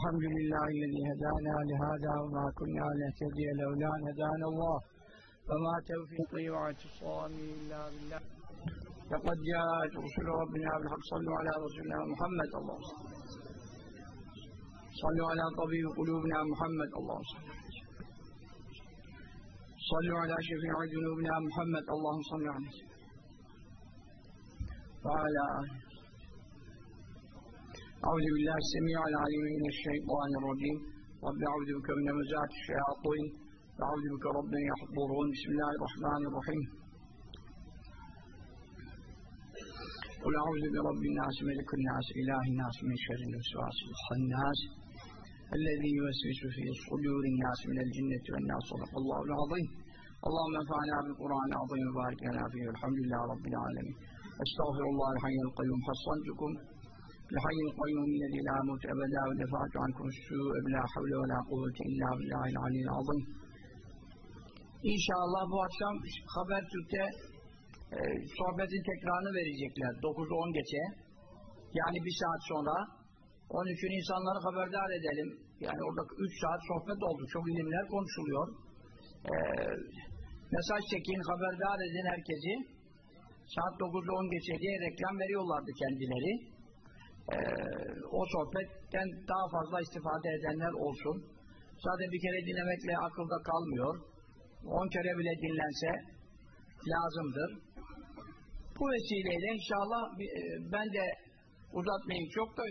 الحمد لله الذي هدانا لهذا وما كنا لنهتدي لولا أن هدانا الله. وما توفيقي واعتصامي إلا بالله. لقد جاءت رسل ربنا بالحق. صلوا على رسولنا محمد. اللهم صلوا على طبيب قلوبنا محمد. اللهم صل صلوا على شفيع ذنوبنا محمد. اللهم صل على وعلى آله أعوذ بالله السميع العليم من الشيطان الرجيم. رب أعوذ بك من همزات الشياطين. وأعوذ بك رب يحضرون. بسم الله الرحمن الرحيم. قل أعوذ برب الناس ملك الناس إله الناس من شر الوسواس الخناس الذي يوسوس في صدور الناس من الجنة والناس. صدق الله العظيم. اللهم انفعنا بالقرآن العظيم وبارك لنا فيه. والحمد لله رب العالمين. أستغفر الله الحي القيوم. حصنتكم الحي القيوم الذي لا موت أبدا ودفعت عنكم السوء بلا حول ولا قوة إلا بالله العلي العظيم İnşallah bu akşam Habertürk'te e, sohbetin tekrarını verecekler. 9-10 geçe. Yani bir saat sonra. Onun için insanları haberdar edelim. Yani orada 3 saat sohbet oldu. Çok ilimler konuşuluyor. E, mesaj çekin, haberdar edin herkesi. Saat 9-10 geçe diye reklam veriyorlardı kendileri. Ee, o sohbetten daha fazla istifade edenler olsun. Zaten bir kere dinlemekle akılda kalmıyor. On kere bile dinlense lazımdır. Bu vesileyle inşallah e, ben de uzatmayayım çok da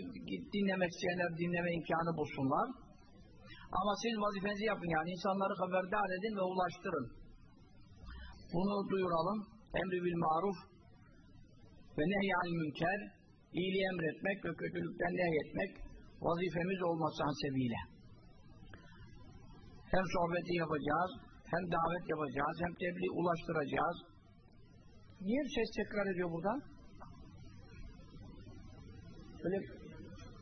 dinlemek isteyenler dinleme imkanı bulsunlar. Ama siz vazifenizi yapın yani insanları haberdar edin ve ulaştırın. Bunu duyuralım. Emri bil maruf ve nehyanil münker iyiliği emretmek ve kötülükten nehyetmek vazifemiz olması hasebiyle. Hem sohbeti yapacağız, hem davet yapacağız, hem tebliğ ulaştıracağız. Niye ses tekrar ediyor buradan? Böyle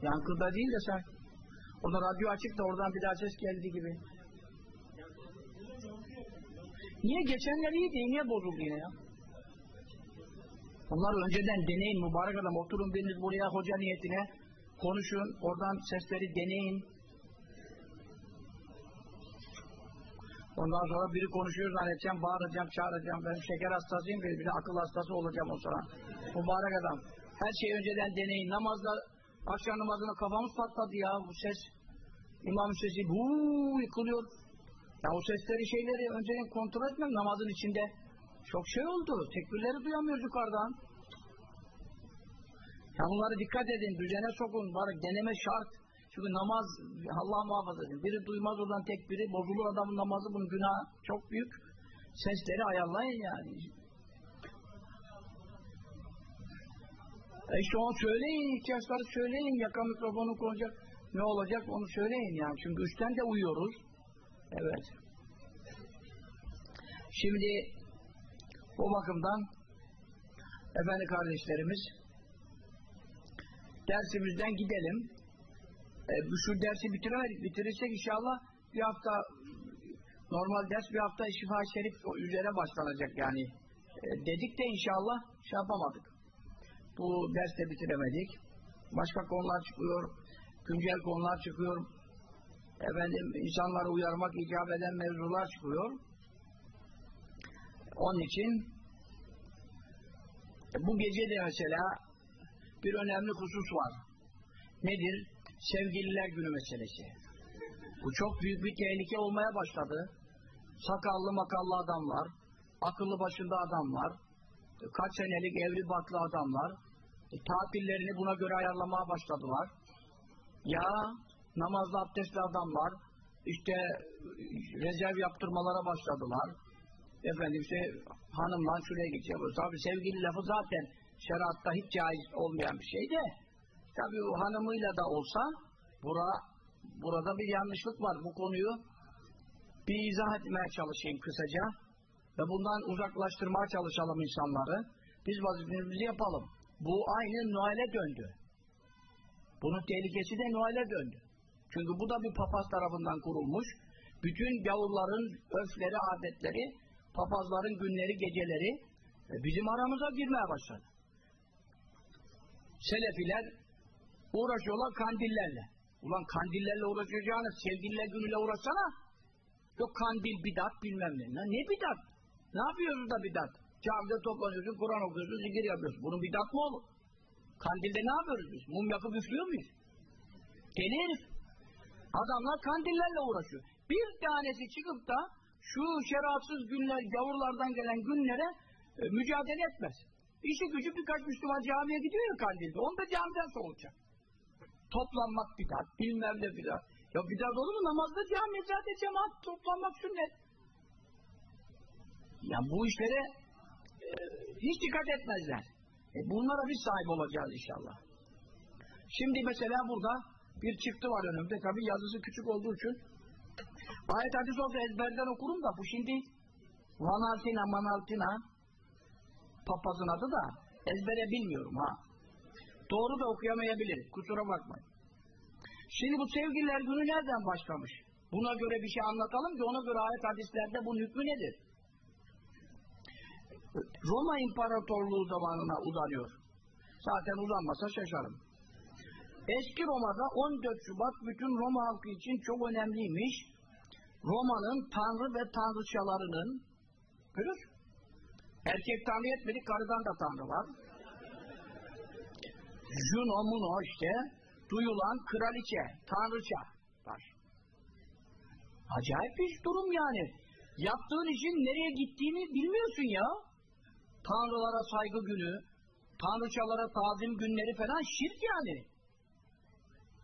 yankıda değil de sen orada radyo açık da oradan bir daha ses geldi gibi. Niye? Geçenler iyiydi, niye bozuldu yine ya? Onlar önceden deneyin mübarek adam oturun biriniz buraya hoca niyetine. Konuşun oradan sesleri deneyin. Ondan sonra biri konuşuyor zannedeceğim bağıracağım çağıracağım ben şeker hastasıyım bir de akıl hastası olacağım o sıra mübarek adam. Her şeyi önceden deneyin. Namazda akşam namazına kafamız patladı ya bu ses. İmam sesi huu yıkılıyor. Ya o sesleri şeyleri önceden kontrol etmem namazın içinde çok şey oldu. Tekbirleri duyamıyoruz yukarıdan. Ya bunları dikkat edin, düzene sokun. Bari deneme şart. Çünkü namaz, Allah muhafaza edin. Biri duymaz oradan tekbiri, bozulur adamın namazı, bunun günah çok büyük. Sesleri ayarlayın yani. E işte onu söyleyin, ihtiyaçları söyleyin. Yaka mikrofonu konacak. Ne olacak onu söyleyin yani. Çünkü üstten de uyuyoruz. Evet. Şimdi o bakımdan efendi kardeşlerimiz dersimizden gidelim. E, şu dersi bitiremedik. Bitirirsek inşallah bir hafta normal ders bir hafta şifa şerif üzere başlanacak yani. E, dedik de inşallah şey yapamadık. Bu derste bitiremedik. Başka konular çıkıyor. Güncel konular çıkıyor. Efendim insanları uyarmak icap eden mevzular çıkıyor. Onun için bu gece de mesela bir önemli husus var. Nedir? Sevgililer günü meselesi. Bu çok büyük bir tehlike olmaya başladı. Sakallı makallı adamlar, akıllı başında adamlar, kaç senelik evli baklı adamlar, e, tatillerini buna göre ayarlamaya başladılar. Ya namazlı abdestli adamlar, işte rezerv yaptırmalara başladılar efendim işte hanımla şuraya gideceğim. Tabi sevgili lafı zaten şeriatta hiç caiz olmayan bir şey de tabi o hanımıyla da olsa bura, burada bir yanlışlık var. Bu konuyu bir izah etmeye çalışayım kısaca ve bundan uzaklaştırmaya çalışalım insanları. Biz vazifemizi yapalım. Bu aynı Noel'e döndü. Bunun tehlikesi de Noel'e döndü. Çünkü bu da bir papaz tarafından kurulmuş. Bütün gavurların öfleri, adetleri papazların günleri, geceleri e, bizim aramıza girmeye başladı. Selefiler uğraşıyorlar kandillerle. Ulan kandillerle uğraşacağına sevgililer günüyle uğraşsana. Yok kandil bidat bilmem ne. Ne, ne bidat? Ne yapıyorsun da bidat? Camide toplanıyorsun, Kur'an okuyorsun, zikir yapıyorsun. Bunun bidat mı olur? Kandilde ne yapıyoruz biz? Mum yakıp üflüyor muyuz? Deli herif. Adamlar kandillerle uğraşıyor. Bir tanesi çıkıp da şu şeratsız günler, gavurlardan gelen günlere e, mücadele etmez. İşi gücü birkaç Müslüman camiye gidiyor ya kandilde. Onu da camiden soğutacak. Toplanmak bidat, bilmem ne bidat. Ya bidat olur mu? Namazda cami zaten cemaat toplanmak sünnet. Ya bu işlere e, hiç dikkat etmezler. E, bunlara biz sahip olacağız inşallah. Şimdi mesela burada bir çıktı var önümde. Tabi yazısı küçük olduğu için ayet hadis olsa ezberden okurum da bu şimdi Vanaltina Manaltina papazın adı da ezbere bilmiyorum ha. Doğru da okuyamayabilirim. Kusura bakmayın. Şimdi bu sevgililer günü nereden başlamış? Buna göre bir şey anlatalım ki ona göre ayet hadislerde bunun hükmü nedir? Roma İmparatorluğu zamanına uzanıyor. Zaten uzanmasa şaşarım. Eski Roma'da 14 Şubat bütün Roma halkı için çok önemliymiş. Roma'nın tanrı ve tanrıçalarının görür. Erkek tanrı yetmedi, karıdan da tanrı var. Juno Muno işte duyulan kraliçe, tanrıça var. Acayip bir durum yani. Yaptığın işin nereye gittiğini bilmiyorsun ya. Tanrılara saygı günü, tanrıçalara tazim günleri falan şirk yani.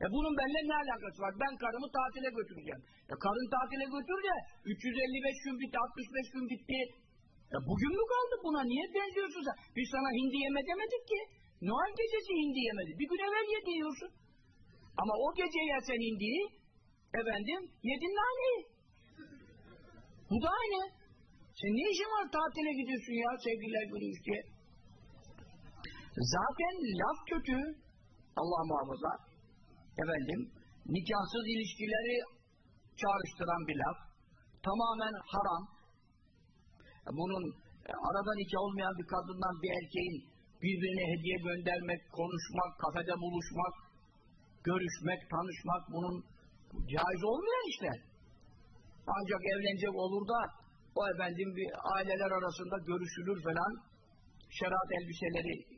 E bunun benimle ne alakası var? Ben karımı tatile götüreceğim. Ya karın tatile götür de 355 gün bitti, 65 gün bitti. Ya bugün mü kaldı buna? Niye benziyorsun sen? Biz sana hindi yeme demedik ki. Noel gecesi hindi yemedi. Bir gün evvel ye diyorsun. Ama o gece yersen hindiyi, efendim, yedin naneyi. Bu da aynı. Sen ne işin var tatile gidiyorsun ya sevgililer günü diye. Zaten laf kötü. Allah muhafaza. Efendim, nikahsız ilişkileri çağrıştıran bir laf. Tamamen haram. Bunun e, arada nikah olmayan bir kadından bir erkeğin birbirine hediye göndermek, konuşmak, kafede buluşmak, görüşmek, tanışmak bunun caiz olmayan işler. Ancak evlenecek olur da o efendim bir aileler arasında görüşülür falan şeriat elbiseleri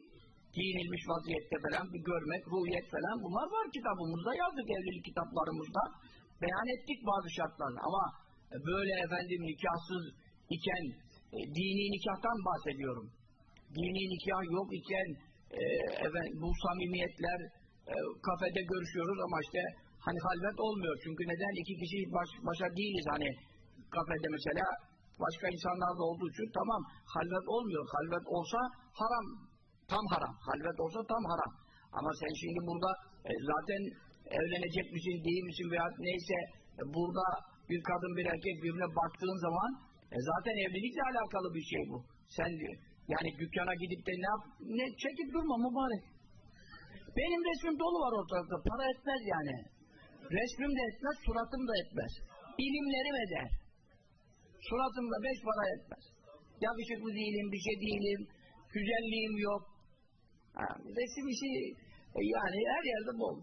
giyinilmiş vaziyette falan bir görmek, ruhiyet falan bunlar var kitabımızda yazdık evlilik kitaplarımızda beyan ettik bazı şartlarını ama böyle efendim nikahsız iken e, dini nikahtan bahsediyorum. Dini nikah yok iken e, efendim, bu samimiyetler e, kafede görüşüyoruz ama işte hani halvet olmuyor. Çünkü neden? iki kişi baş, başa değiliz hani kafede mesela başka insanlar da olduğu için tamam halvet olmuyor. Halvet olsa haram. Tam haram. Halvet olsa tam haram. Ama sen şimdi burada e, zaten evlenecek misin, değil misin veya neyse e, burada bir kadın bir erkek birbirine baktığın zaman e, zaten evlilikle alakalı bir şey bu. Sen yani dükkana gidip de ne yap, ne çekip durma mübarek. Benim resmim dolu var ortalıkta. Para etmez yani. Resmim de etmez, suratım da etmez. İlimlerim eder. Suratım da beş para etmez. Yakışıklı değilim, bir şey değilim. Güzelliğim yok. Ha, resim işi e, yani her yerde bol.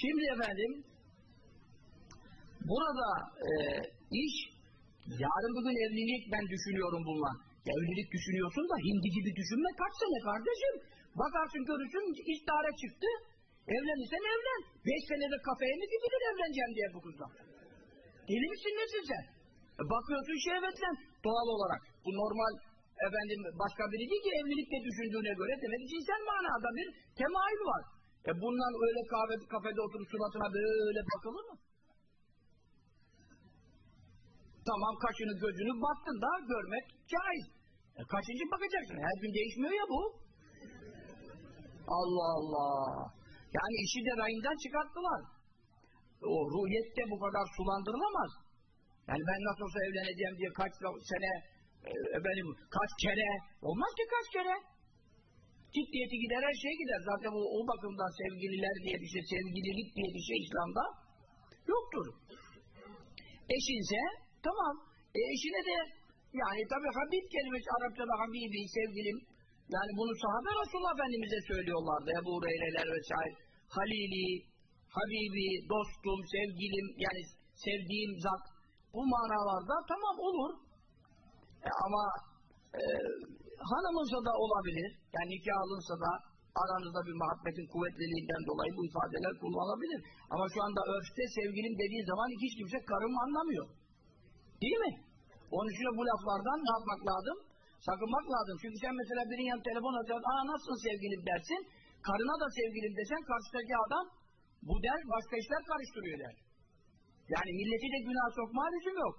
Şimdi efendim burada e, iş yarın bugün evlilik ben düşünüyorum bununla. Evlilik düşünüyorsun da hindi gibi düşünme kaç sene kardeşim. Bakarsın görürsün istihare çıktı. Evlenirsen evlen. Beş senede kafeye mi gidilir evleneceğim diye bu kızla. Deli misin nesin sen? E bakıyorsun şehvetle doğal olarak. Bu normal efendim başka biri değil ki evlilikte düşündüğüne göre demek cinsel manada bir temayül var. E bundan öyle kahve, kafede oturup suratına böyle bakılır mı? Tamam kaşını gözünü baktın da görmek caiz. E kaçıncı bakacaksın? Her gün değişmiyor ya bu. Allah Allah. Yani işi de rayından çıkarttılar. O ruhiyette bu kadar sulandırılamaz. Yani ben nasıl olsa evleneceğim diye kaç sene efendim kaç kere olmaz ki kaç kere. Ciddiyeti gider her şey gider. Zaten o, o bakımdan sevgililer diye bir şey, sevgililik diye bir şey İslam'da yoktur. Eşinse tamam. E, eşine de yani tabi Habib kelimesi Arapçada Habibi sevgilim yani bunu sahabe Resulullah Efendimiz'e söylüyorlardı. Ebu Hureyre'ler vesaire. Halili, Habibi, dostum, sevgilim yani sevdiğim zat bu manalarda tamam olur. Ama e, hanımınsa da olabilir. Yani nikah alınsa da aranızda bir muhabbetin kuvvetliliğinden dolayı bu ifadeler kullanılabilir. Ama şu anda örfte sevgilim dediği zaman hiç kimse karım anlamıyor. Değil mi? Onun için bu laflardan ne yapmak lazım? Sakınmak lazım. Çünkü sen mesela birinin yanına telefon açarsın, aa nasılsın sevgilim dersin. Karına da sevgilim desen karşıdaki adam bu der başka işler karıştırıyor der. Yani milleti de günah sokma lüzum yok.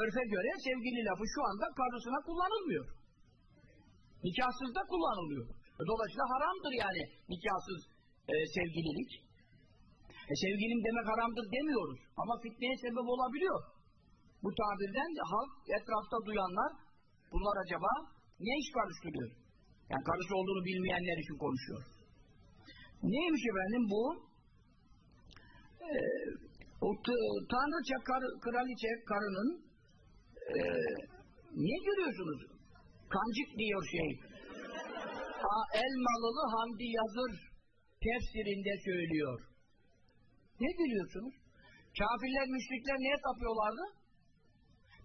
Örfe göre sevgili lafı şu anda karısına kullanılmıyor. Nikahsız da kullanılıyor. Dolayısıyla haramdır yani nikahsız e, sevgililik. E, sevgilim demek haramdır demiyoruz. Ama fitneye sebep olabiliyor. Bu tabirden halk etrafta duyanlar bunlar acaba ne iş karıştırıyor? Yani karısı olduğunu bilmeyenler için konuşuyor. Neymiş efendim bu? Ee, o tanrıça kar, kraliçe karının e, niye görüyorsunuz? Kancık diyor şey. A, Elmalılı Hamdi Yazır tefsirinde söylüyor. Ne gülüyorsunuz? Kafirler, müşrikler neye tapıyorlardı?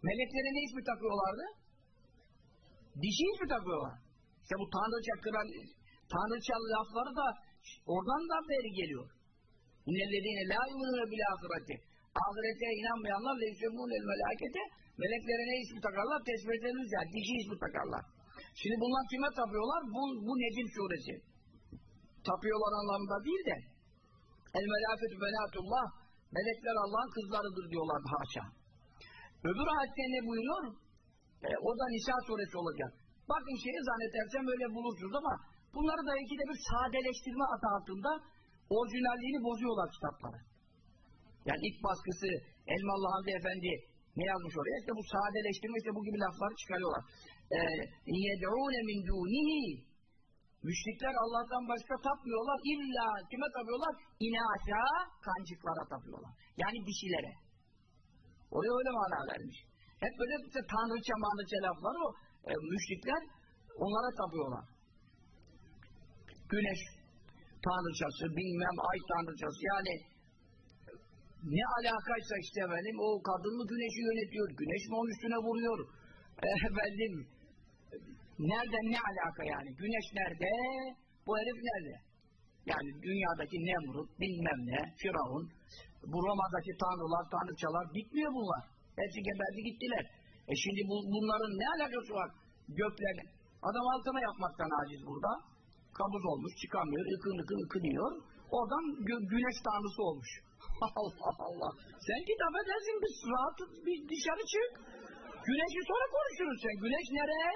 Meleklere ne ismi takıyorlardı? Dişi ismi takıyorlar. İşte bu tanrıça kral, tanrıça lafları da oradan da beri geliyor. İnnellezine la yumunune bil ahireti. Ahirete inanmayanlar leysemûn el melâkete meleklere ne ismi takarlar? Tesbihleriniz yani dişi ismi takarlar. Şimdi bunlar kime tapıyorlar? Bu, bu Necim suresi. Tapıyorlar anlamında değil de el melâfetü benâtullah melekler Allah'ın kızlarıdır diyorlar haşa. Öbür ayette ne buyuruyor? E, o da Nisa suresi olacak. Bakın şeyi zannedersem öyle bulursunuz ama bunları da ikide bir sadeleştirme adı altında orijinalliğini bozuyorlar kitapları. Yani ilk baskısı Elmalı Hamdi Efendi ne yazmış oraya? İşte bu sadeleştirme işte bu gibi lafları çıkarıyorlar. يَدْعُونَ مِنْ دُونِهِ Müşrikler Allah'tan başka tapmıyorlar. İlla kime tapıyorlar? İnaşa kancıklara tapıyorlar. Yani dişilere. Oraya öyle mana vermiş. Hep böyle işte tanrıça manrıça laflar o. E, müşrikler onlara tapıyorlar. Güneş tanrıçası, bilmem ay tanrıçası yani ne alakaysa işte efendim o kadın mı güneşi yönetiyor, güneş mi onun üstüne vuruyor? E, efendim nereden ne alaka yani? Güneş nerede? Bu herif nerede? Yani dünyadaki Nemrut bilmem ne Firavun bu Roma'daki tanrılar tanrıçalar bitmiyor bunlar. Hepsi geberdi gittiler. E şimdi bu, bunların ne alakası var? Göklerle adam altına yapmaktan aciz burada. Kabuz olmuş çıkamıyor ıkın ıkın ıkınıyor. Oradan gö güneş tanrısı olmuş Allah Allah. Sen git affedersin bir rahat bir dışarı çık. Güneşi sonra konuşuruz sen. Güneş nereye?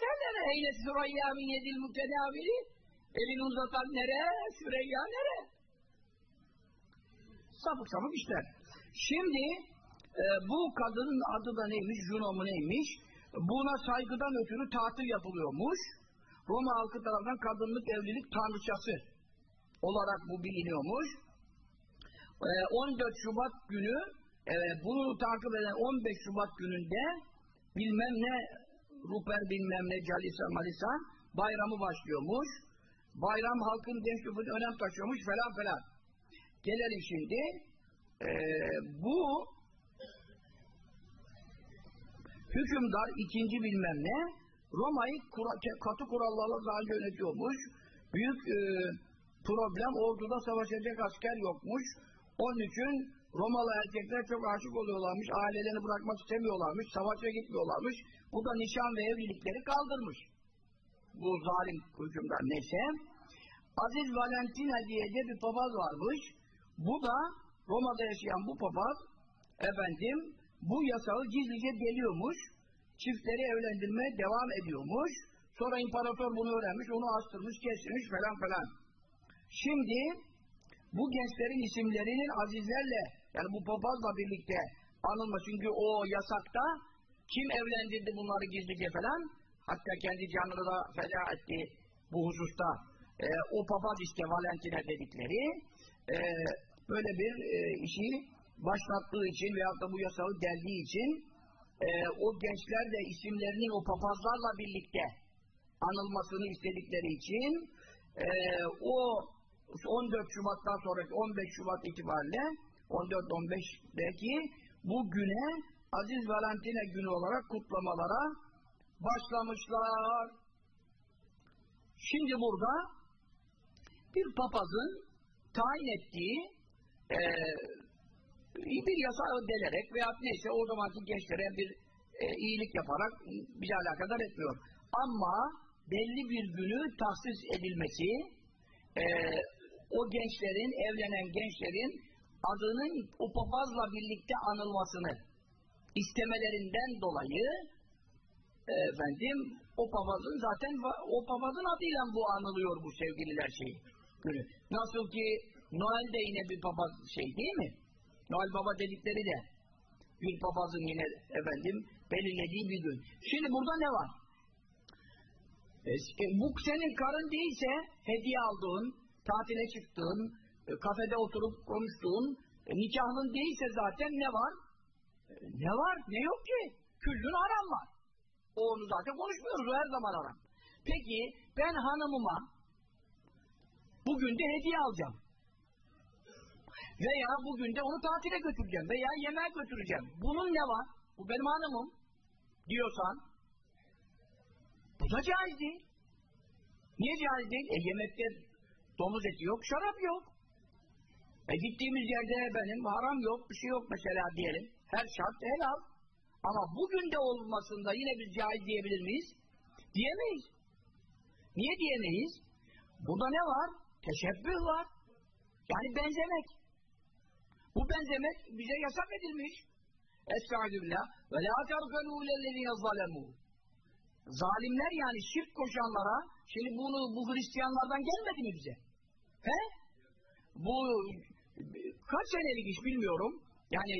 Sen nereye? Eyne süreyya min yedil mukedaviri elini uzatan nereye? Süreyya nereye? Sapık sapık işler. Şimdi e, bu kadının adı da neymiş Juno mu neymiş? Buna saygıdan ötürü tatil yapılıyormuş. Roma halkı tarafından kadınlık evlilik tanrıçası olarak bu biliniyormuş. Ee, 14 Şubat günü e, bunu takip eden 15 Şubat gününde bilmem ne Ruper bilmem ne Calisa Malisa bayramı başlıyormuş. Bayram halkın genç önem taşıyormuş falan falan. Gelelim şimdi. Ee, bu hükümdar ikinci bilmem ne Roma'yı kura, katı kurallarla daha yönetiyormuş. Büyük e, problem orduda savaşacak asker yokmuş. Onun için Romalı erkekler çok aşık oluyorlarmış. Ailelerini bırakmak istemiyorlarmış. Savaşa gitmiyorlarmış. Bu da nişan ve evlilikleri kaldırmış. Bu zalim hükümdar neyse. Aziz Valentina diye de bir papaz varmış. Bu da Roma'da yaşayan bu papaz efendim bu yasağı gizlice deliyormuş çiftleri evlendirmeye devam ediyormuş. Sonra imparator bunu öğrenmiş, onu astırmış, kestirmiş falan falan. Şimdi bu gençlerin isimlerinin azizlerle yani bu papazla birlikte anılma. Çünkü o yasakta kim evlendirdi bunları gizlice falan hatta kendi canını da feda etti bu hususta. E, o papaz işte Valentina dedikleri e, böyle bir e, işi başlattığı için veyahut da bu yasağı deldiği için e, o gençler de isimlerinin o papazlarla birlikte anılmasını istedikleri için e, o 14 Şubat'tan sonraki 15 Şubat itibariyle 14-15'deki bu güne Aziz Valentina günü olarak kutlamalara başlamışlar. Şimdi burada bir papazın tayin ettiği eee bir yasa delerek veya neyse o zamanki gençlere bir e, iyilik yaparak bize alakadar etmiyor. Ama belli bir günü tahsis edilmesi e, o gençlerin, evlenen gençlerin adının o papazla birlikte anılmasını istemelerinden dolayı efendim o papazın zaten o papazın adıyla bu anılıyor bu sevgililer şeyi günü. Nasıl ki Noel de yine bir papaz şey değil mi? Noel Baba dedikleri de bir papazın yine efendim belirlediği bir gün. Şimdi burada ne var? E, bu senin karın değilse hediye aldığın, tatile çıktığın, e, kafede oturup konuştuğun, e, nikahlın değilse zaten ne var? E, ne var? Ne yok ki? Küllün haram var. Onu zaten konuşmuyoruz, o her zaman haram. Peki ben hanımıma bugün de hediye alacağım. Veya bugün de onu tatile götüreceğim veya yemeğe götüreceğim. Bunun ne var? Bu benim hanımım diyorsan bu da caiz değil. Niye caiz değil? E yemekte domuz eti yok, şarap yok. E gittiğimiz yerde benim haram yok, bir şey yok mesela diyelim. Her şart helal. Ama bugün de olmasında yine biz caiz diyebilir miyiz? Diyemeyiz. Niye diyemeyiz? Burada ne var? Teşebbüh var. Yani benzemek. Bu benzemek bize yasak edilmiş. Estağfirullah. Ve la terkenu lellezine zalemû. Zalimler yani şirk koşanlara, şimdi bunu bu Hristiyanlardan gelmedi mi bize? He? Bu kaç senelik iş bilmiyorum. Yani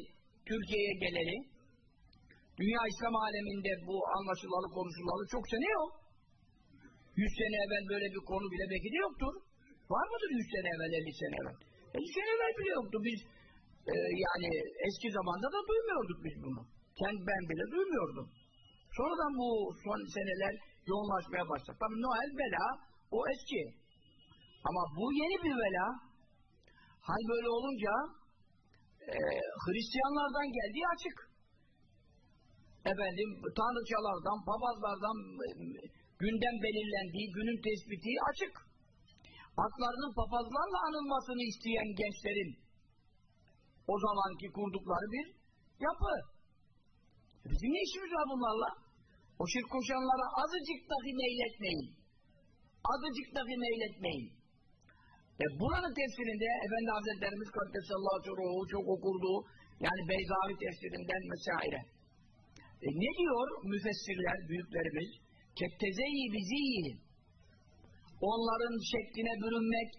Türkiye'ye geleli. Dünya İslam aleminde bu anlaşılalı konuşulalı çok sene yok. Yüz sene evvel böyle bir konu bile belki de yoktur. Var mıdır yüz sene evvel, elli sene evvel? Elli sene evvel bile yoktu. Biz e, yani eski zamanda da duymuyorduk biz bunu. Sen ben bile duymuyordum. Sonradan bu son seneler yoğunlaşmaya başladı. Tabii Noel bela o eski. Ama bu yeni bir bela. Hal böyle olunca e, Hristiyanlardan geldiği açık. Efendim tanrıçalardan, papazlardan e, gündem belirlendiği, günün tespiti açık. Haklarının papazlarla anılmasını isteyen gençlerin o zamanki kurdukları bir yapı. Bizim ne işimiz var bunlarla? O şirk koşanlara azıcık dahi meyletmeyin. Azıcık dahi meyletmeyin. E buranın tefsirinde Efendi Hazretlerimiz Kaddesallahu Ruhu çok okurdu. Yani Beyzavi tefsirinden vesaire. E ne diyor müfessirler, büyüklerimiz? Kettezeyi bizi Onların şekline bürünmek,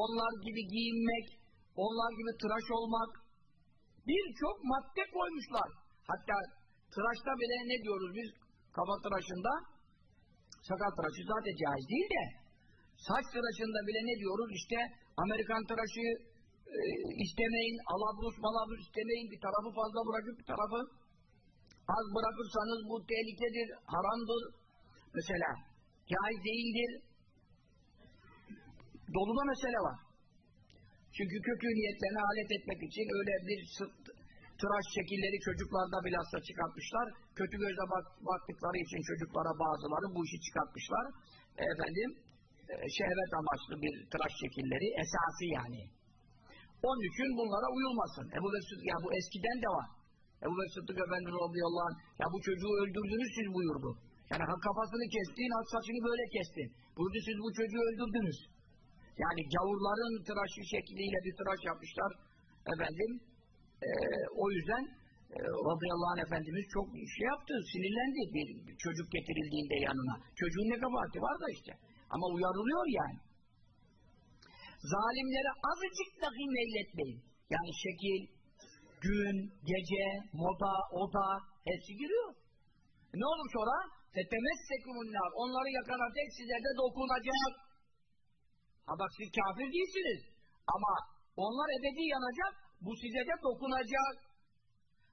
onlar gibi giyinmek, onlar gibi tıraş olmak, birçok madde koymuşlar. Hatta tıraşta bile ne diyoruz biz? Kafa tıraşında sakal tıraşı zaten caiz değil de saç tıraşında bile ne diyoruz? İşte Amerikan tıraşı e, istemeyin, alabrus malabrus istemeyin, bir tarafı fazla bırakıp bir tarafı az bırakırsanız bu tehlikedir, haramdır. Mesela caiz değildir. Doluda mesele var. Çünkü kötü niyetlerine alet etmek için öyle bir sırt, tıraş şekilleri çocuklarda bilhassa çıkartmışlar. Kötü gözle bak, baktıkları için çocuklara bazıları bu işi çıkartmışlar. Efendim, şehvet amaçlı bir tıraş şekilleri, esası yani. Onun için bunlara uyulmasın. Ebu Vesud, ya bu eskiden de var. Ebu Vesud Efendimiz radıyallahu anh, ya bu çocuğu öldürdünüz siz buyurdu. Yani kafasını kestin, saçını böyle kestin. Buyurdu siz bu çocuğu öldürdünüz. Yani gavurların tıraşı şekliyle bir tıraş yapmışlar. Efendim, e, o yüzden e, radıyallahu anh Efendimiz çok şey yaptı, sinirlendi bir çocuk getirildiğinde yanına. Çocuğun ne kabahati var da işte. Ama uyarılıyor yani. Zalimlere azıcık dahi meyletmeyin. Yani şekil, gün, gece, moda, oda hepsi giriyor. Ne olur sonra? Fetemessekumunlar. Onları yakalayacak size de dokunacak. Ha bak siz kafir değilsiniz. Ama onlar ebedi yanacak. Bu size de dokunacak.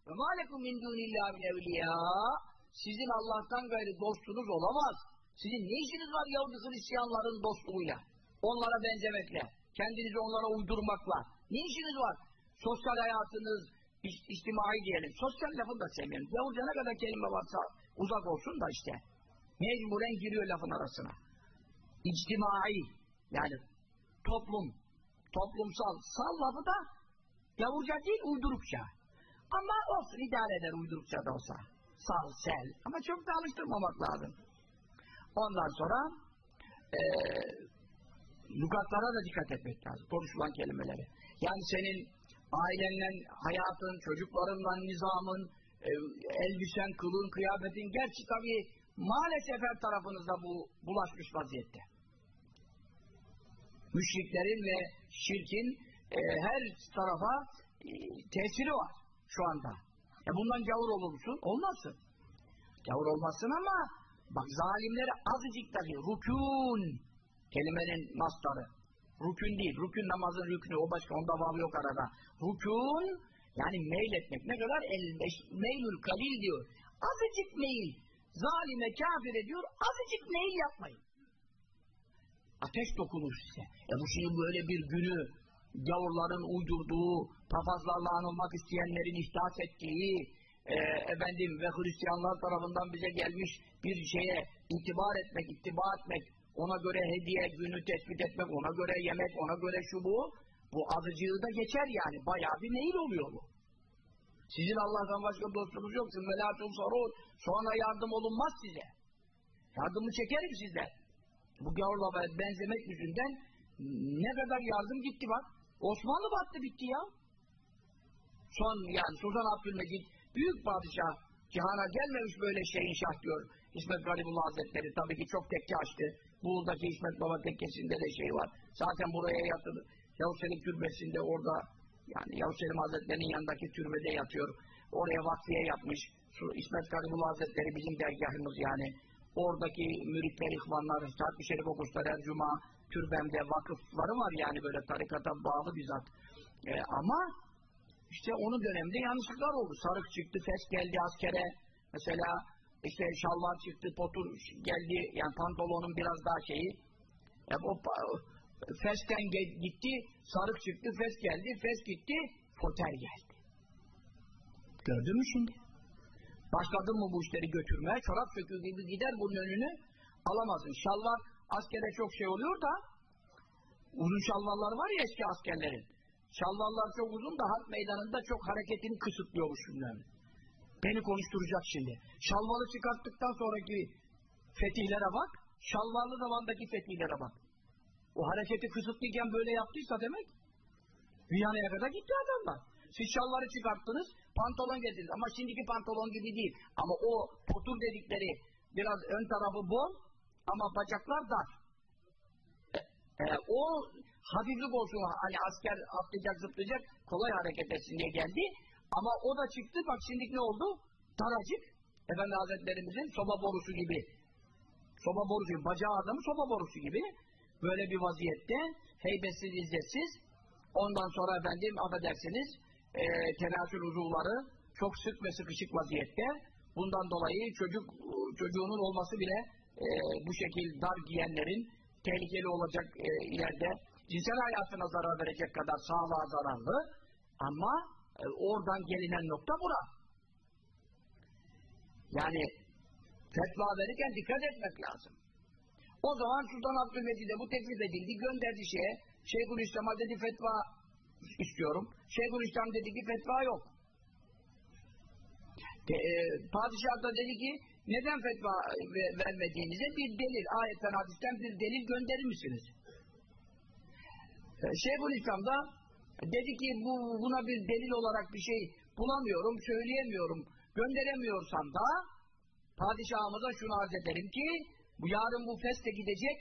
Ve mâlekum min dûnillâhi min evliyâ. Sizin Allah'tan gayrı dostunuz olamaz. Sizin ne işiniz var Yahudi Hristiyanların dostluğuyla? Onlara benzemekle. kendinizi onlara uydurmakla. Ne işiniz var? Sosyal hayatınız, iç- içtimai diyelim. Sosyal lafı da sevmiyorum. Yavuzca ne kadar kelime varsa uzak olsun da işte. Mecburen giriyor lafın arasına. İçtimai, yani toplum, toplumsal, sal lafı da Yavurca değil, uydurukça. Ama olsun, idare eder uydurukça da olsa. Sal, sel. Ama çok da alıştırmamak lazım. Ondan sonra eee lügatlara da dikkat etmek lazım. Konuşulan kelimeleri. Yani senin ailenle, hayatın, çocuklarınla, nizamın, e, elbisen, kılın, kıyafetin gerçi tabii maalesef her tarafınızda bu bulaşmış vaziyette. Müşriklerin ve şirkin e, her tarafa e, tesiri var şu anda. E bundan gavur olur musun? Olmazsın. Gavur olmazsın ama bak zalimleri azıcık dahi rükûn kelimenin mastarı. Rükün değil. Rükün namazın rükünü o başka onda vav yok arada. Rükün yani meyletmek. Ne kadar? El meylül kalil diyor. Azıcık meyil. Zalime kafir ediyor. Azıcık meyil yapmayın. Ateş dokunur size. E bu şimdi böyle bir günü gavurların uydurduğu, papazlarla anılmak isteyenlerin ihdas ettiği, e, efendim ve Hristiyanlar tarafından bize gelmiş bir şeye itibar etmek, ittiba etmek, ona göre hediye günü tespit etmek, ona göre yemek, ona göre şu bu, bu azıcığı da geçer yani. Bayağı bir meyil oluyor bu. Sizin Allah'tan başka dostunuz yok. Melâtum sarûn. Sonra yardım olunmaz size. Yardımı çekerim sizden. Bu gavurla benzemek yüzünden ne kadar yardım gitti bak. Osmanlı battı bitti ya. Son yani Sultan Abdülmecid büyük padişah cihana gelmemiş böyle şeyin şah diyor. İsmet Garibullah Hazretleri tabii ki çok tekke açtı. Buğuldaki İsmet Baba tekkesinde de şey var. Zaten buraya yatırdı. Yavuz Selim Türbesi'nde orada yani Yavuz Selim Hazretleri'nin yanındaki türbede yatıyor. Oraya vakfiye yapmış. Şu İsmet Garibullah Hazretleri bizim dergahımız yani. Oradaki müritler, ihvanlar, Saat-i Şerif okuslar her cuma türbemde vakıfları var yani böyle tarikata bağlı bir zat. E, ama işte onun döneminde yanlışlıklar oldu. Sarık çıktı, fes geldi askere. Mesela işte şalvar çıktı, potur geldi. Yani pantolonun biraz daha şeyi. E, o festen gitti, sarık çıktı, fes geldi, fes gitti, foter geldi. Gördün mü şimdi? Başladın mı bu işleri götürmeye? Çorap söküğü gibi gider bunun önünü alamazsın. Şalvar askere çok şey oluyor da uzun şalvarlar var ya eski askerlerin. Şalvarlar çok uzun da harp meydanında çok hareketini kısıtlıyormuş bunların. Beni konuşturacak şimdi. Şalvarı çıkarttıktan sonraki fetihlere bak, şalvarlı zamandaki fetihlere bak. O hareketi kısıtlıyken böyle yaptıysa demek, Viyana'ya kadar gitti adamlar. Siz şalvarı çıkarttınız, pantolon getirdiniz. Ama şimdiki pantolon gibi değil. Ama o potur dedikleri biraz ön tarafı bol ama bacaklar dar. E, e, o hafiflik olsun, hani asker atlayacak zıplayacak, kolay hareket etsin diye geldi. Ama o da çıktı, bak şimdi ne oldu? Daracık, Efendi Hazretlerimizin soba borusu gibi. Soba borusu gibi, bacağı adamı soba borusu gibi. Böyle bir vaziyette, heybetsiz, izzetsiz. Ondan sonra efendim, affedersiniz, e, tenasül uzuvları çok sık ve sıkışık vaziyette. Bundan dolayı çocuk çocuğunun olması bile e, bu şekil dar giyenlerin tehlikeli olacak e, ileride cinsel hayatına zarar verecek kadar sağlığa zararlı ama e, oradan gelinen nokta bura. Yani fetva verirken dikkat etmek lazım. O zaman Sultan Abdülmecid'e bu teklif edildi, gönderdi şeye, Şeyhülislam'a dedi fetva istiyorum. Şeyhülislam dedi ki fetva yok. E, padişah da dedi ki neden fetva vermediğinize bir delil, ayetten hadisten bir delil gönderir misiniz? E, Şeyhülislam da dedi ki bu, buna bir delil olarak bir şey bulamıyorum, söyleyemiyorum, gönderemiyorsam da padişahımıza şunu arz ederim ki bu yarın bu feste gidecek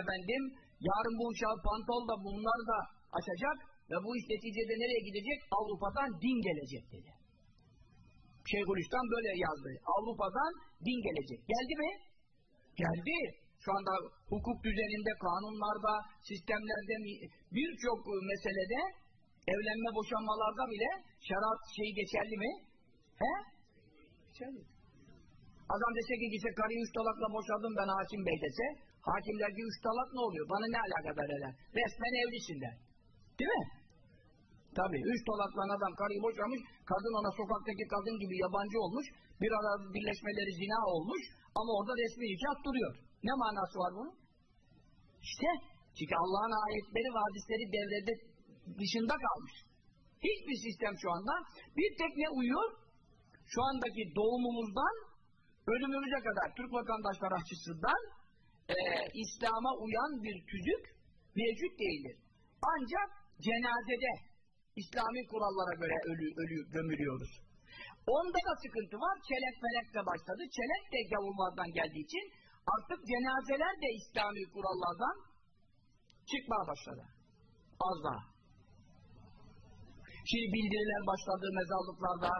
efendim yarın bu uçağı pantol da bunlar da açacak ve bu iş neticede nereye gidecek? Avrupa'dan din gelecek dedi. Şeyhülislam böyle yazdı. Avrupa'dan din gelecek. Geldi mi? Geldi. Şu anda hukuk düzeninde, kanunlarda, sistemlerde birçok meselede evlenme boşanmalarda bile şarat şey geçerli mi? He? Geçerli. Adam dese ki gitse karıyı üç talakla boşadım ben Hakim Bey dese Hakimler ki üç talak ne oluyor? Bana ne alakadar eder? Resmen evlisin der. Değil mi? Tabii. Üç talaklan adam karıyı boşamış, kadın ona sokaktaki kadın gibi yabancı olmuş, bir ara birleşmeleri zina olmuş ama orada resmi nikah duruyor. Ne manası var bunun? İşte çünkü Allah'ın ayetleri ve hadisleri devrede dışında kalmış. Hiçbir sistem şu anda bir tek ne uyuyor? Şu andaki doğumumuzdan ölümümüze kadar Türk vatandaşlar açısından e, İslam'a uyan bir tüzük mevcut değildir. Ancak cenazede İslami kurallara göre ölü, ölü gömülüyoruz. Onda da sıkıntı var. Çelek felek de başladı. Çelek de gavurlardan geldiği için artık cenazeler de İslami kurallardan çıkmaya başladı. Az daha. Şimdi bildiriler başladı mezarlıklarda.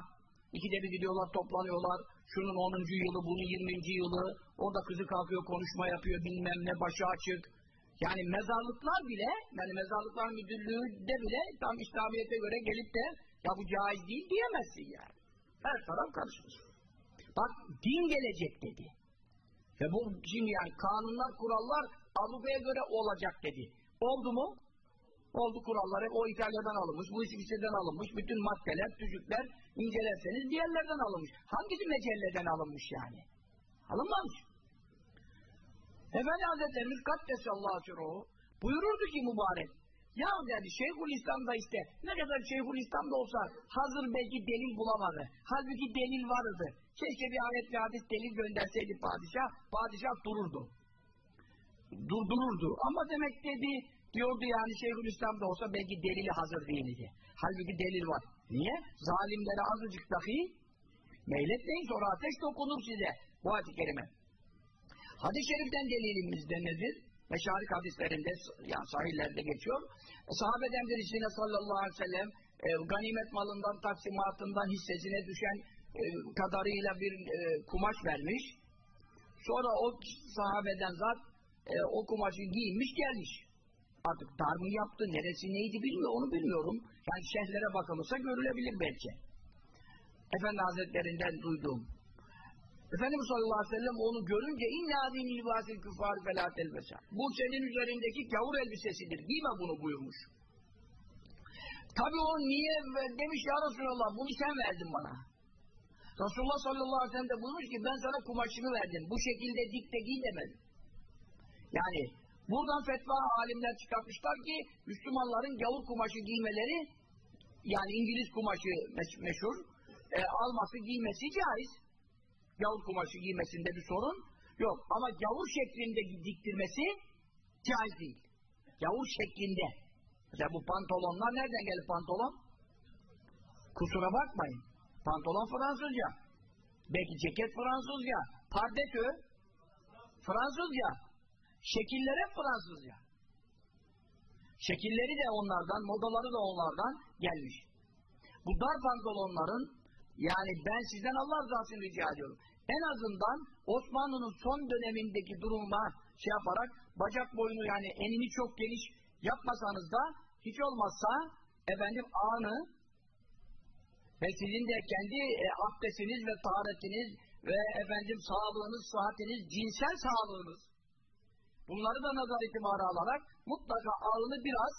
İkide bir gidiyorlar, toplanıyorlar. Şunun 10. yılı, bunun 20. yılı. Orada kızı kalkıyor, konuşma yapıyor, bilmem ne, başı açık. Yani mezarlıklar bile, yani mezarlıklar müdürlüğü de bile tam İslamiyet'e göre gelip de ya bu caiz değil diyemezsin yani. Her taraf karışmış. Bak din gelecek dedi. Ve bu şimdi yani kanunlar, kurallar Avrupa'ya göre olacak dedi. Oldu mu? Oldu kuralları. O İtalya'dan alınmış, bu İsviçre'den alınmış. Bütün maddeler, tüzükler incelerseniz diğerlerden alınmış. Hangisi mecelleden alınmış yani? Alınmamış. Efendi Hazretlerimiz Kaddesallahu sürruhu buyururdu ki mübarek ya dedi Şeyhül İslam'da işte ne kadar Şeyhül İslam'da olsa hazır belki delil bulamadı. Halbuki delil vardı. Keşke bir ayet ve hadis delil gönderseydi padişah. Padişah dururdu. Durdururdu. Ama demek dedi diyordu yani Şeyhül İslam'da olsa belki delili hazır değildi. Halbuki delil var. Niye? Zalimlere azıcık dahi meyletmeyin sonra ateş dokunur size. Bu ayet-i kerime. Hadis-i şeriften delilimiz de nedir? Meşarik hadislerinde, yani sahillerde geçiyor. E, sahabeden birisine sallallahu aleyhi ve sellem e, ganimet malından, taksimatından hissesine düşen e, kadarıyla bir e, kumaş vermiş. Sonra o sahabeden zat e, o kumaşı giymiş gelmiş. Artık dar mı yaptı, neresi neydi bilmiyor, onu bilmiyorum. Yani şehirlere bakılırsa görülebilir belki. Efendi Hazretlerinden duyduğum. Efendimiz sallallahu aleyhi ve sellem onu görünce inna din libasil küfar felâ telbesa. Bu senin üzerindeki gavur elbisesidir. Giyme bunu buyurmuş. Tabi o niye demiş ya Resulallah bunu sen verdin bana. Resulullah sallallahu aleyhi ve sellem de buyurmuş ki ben sana kumaşını verdim. Bu şekilde dik de giy demedim. Yani buradan fetva alimler çıkartmışlar ki Müslümanların gavur kumaşı giymeleri yani İngiliz kumaşı meşhur e, alması giymesi caiz gavur kumaşı giymesinde bir sorun yok. Ama gavur şeklinde diktirmesi caiz değil. Gavur şeklinde. Mesela bu pantolonlar nereden geldi pantolon? Kusura bakmayın. Pantolon Fransızca. Belki ceket Fransızca. Pardetö Fransızca. Şekilleri Fransızca. Şekilleri de onlardan, modaları da onlardan gelmiş. Bu dar pantolonların yani ben sizden Allah rızasını rica ediyorum. En azından Osmanlı'nın son dönemindeki duruma şey yaparak bacak boyunu yani enini çok geniş yapmasanız da hiç olmazsa efendim anı ve sizin de kendi e, abdestiniz ve taharetiniz ve efendim sağlığınız, sıhhatiniz, cinsel sağlığınız bunları da nazar itibarı alarak mutlaka ağını biraz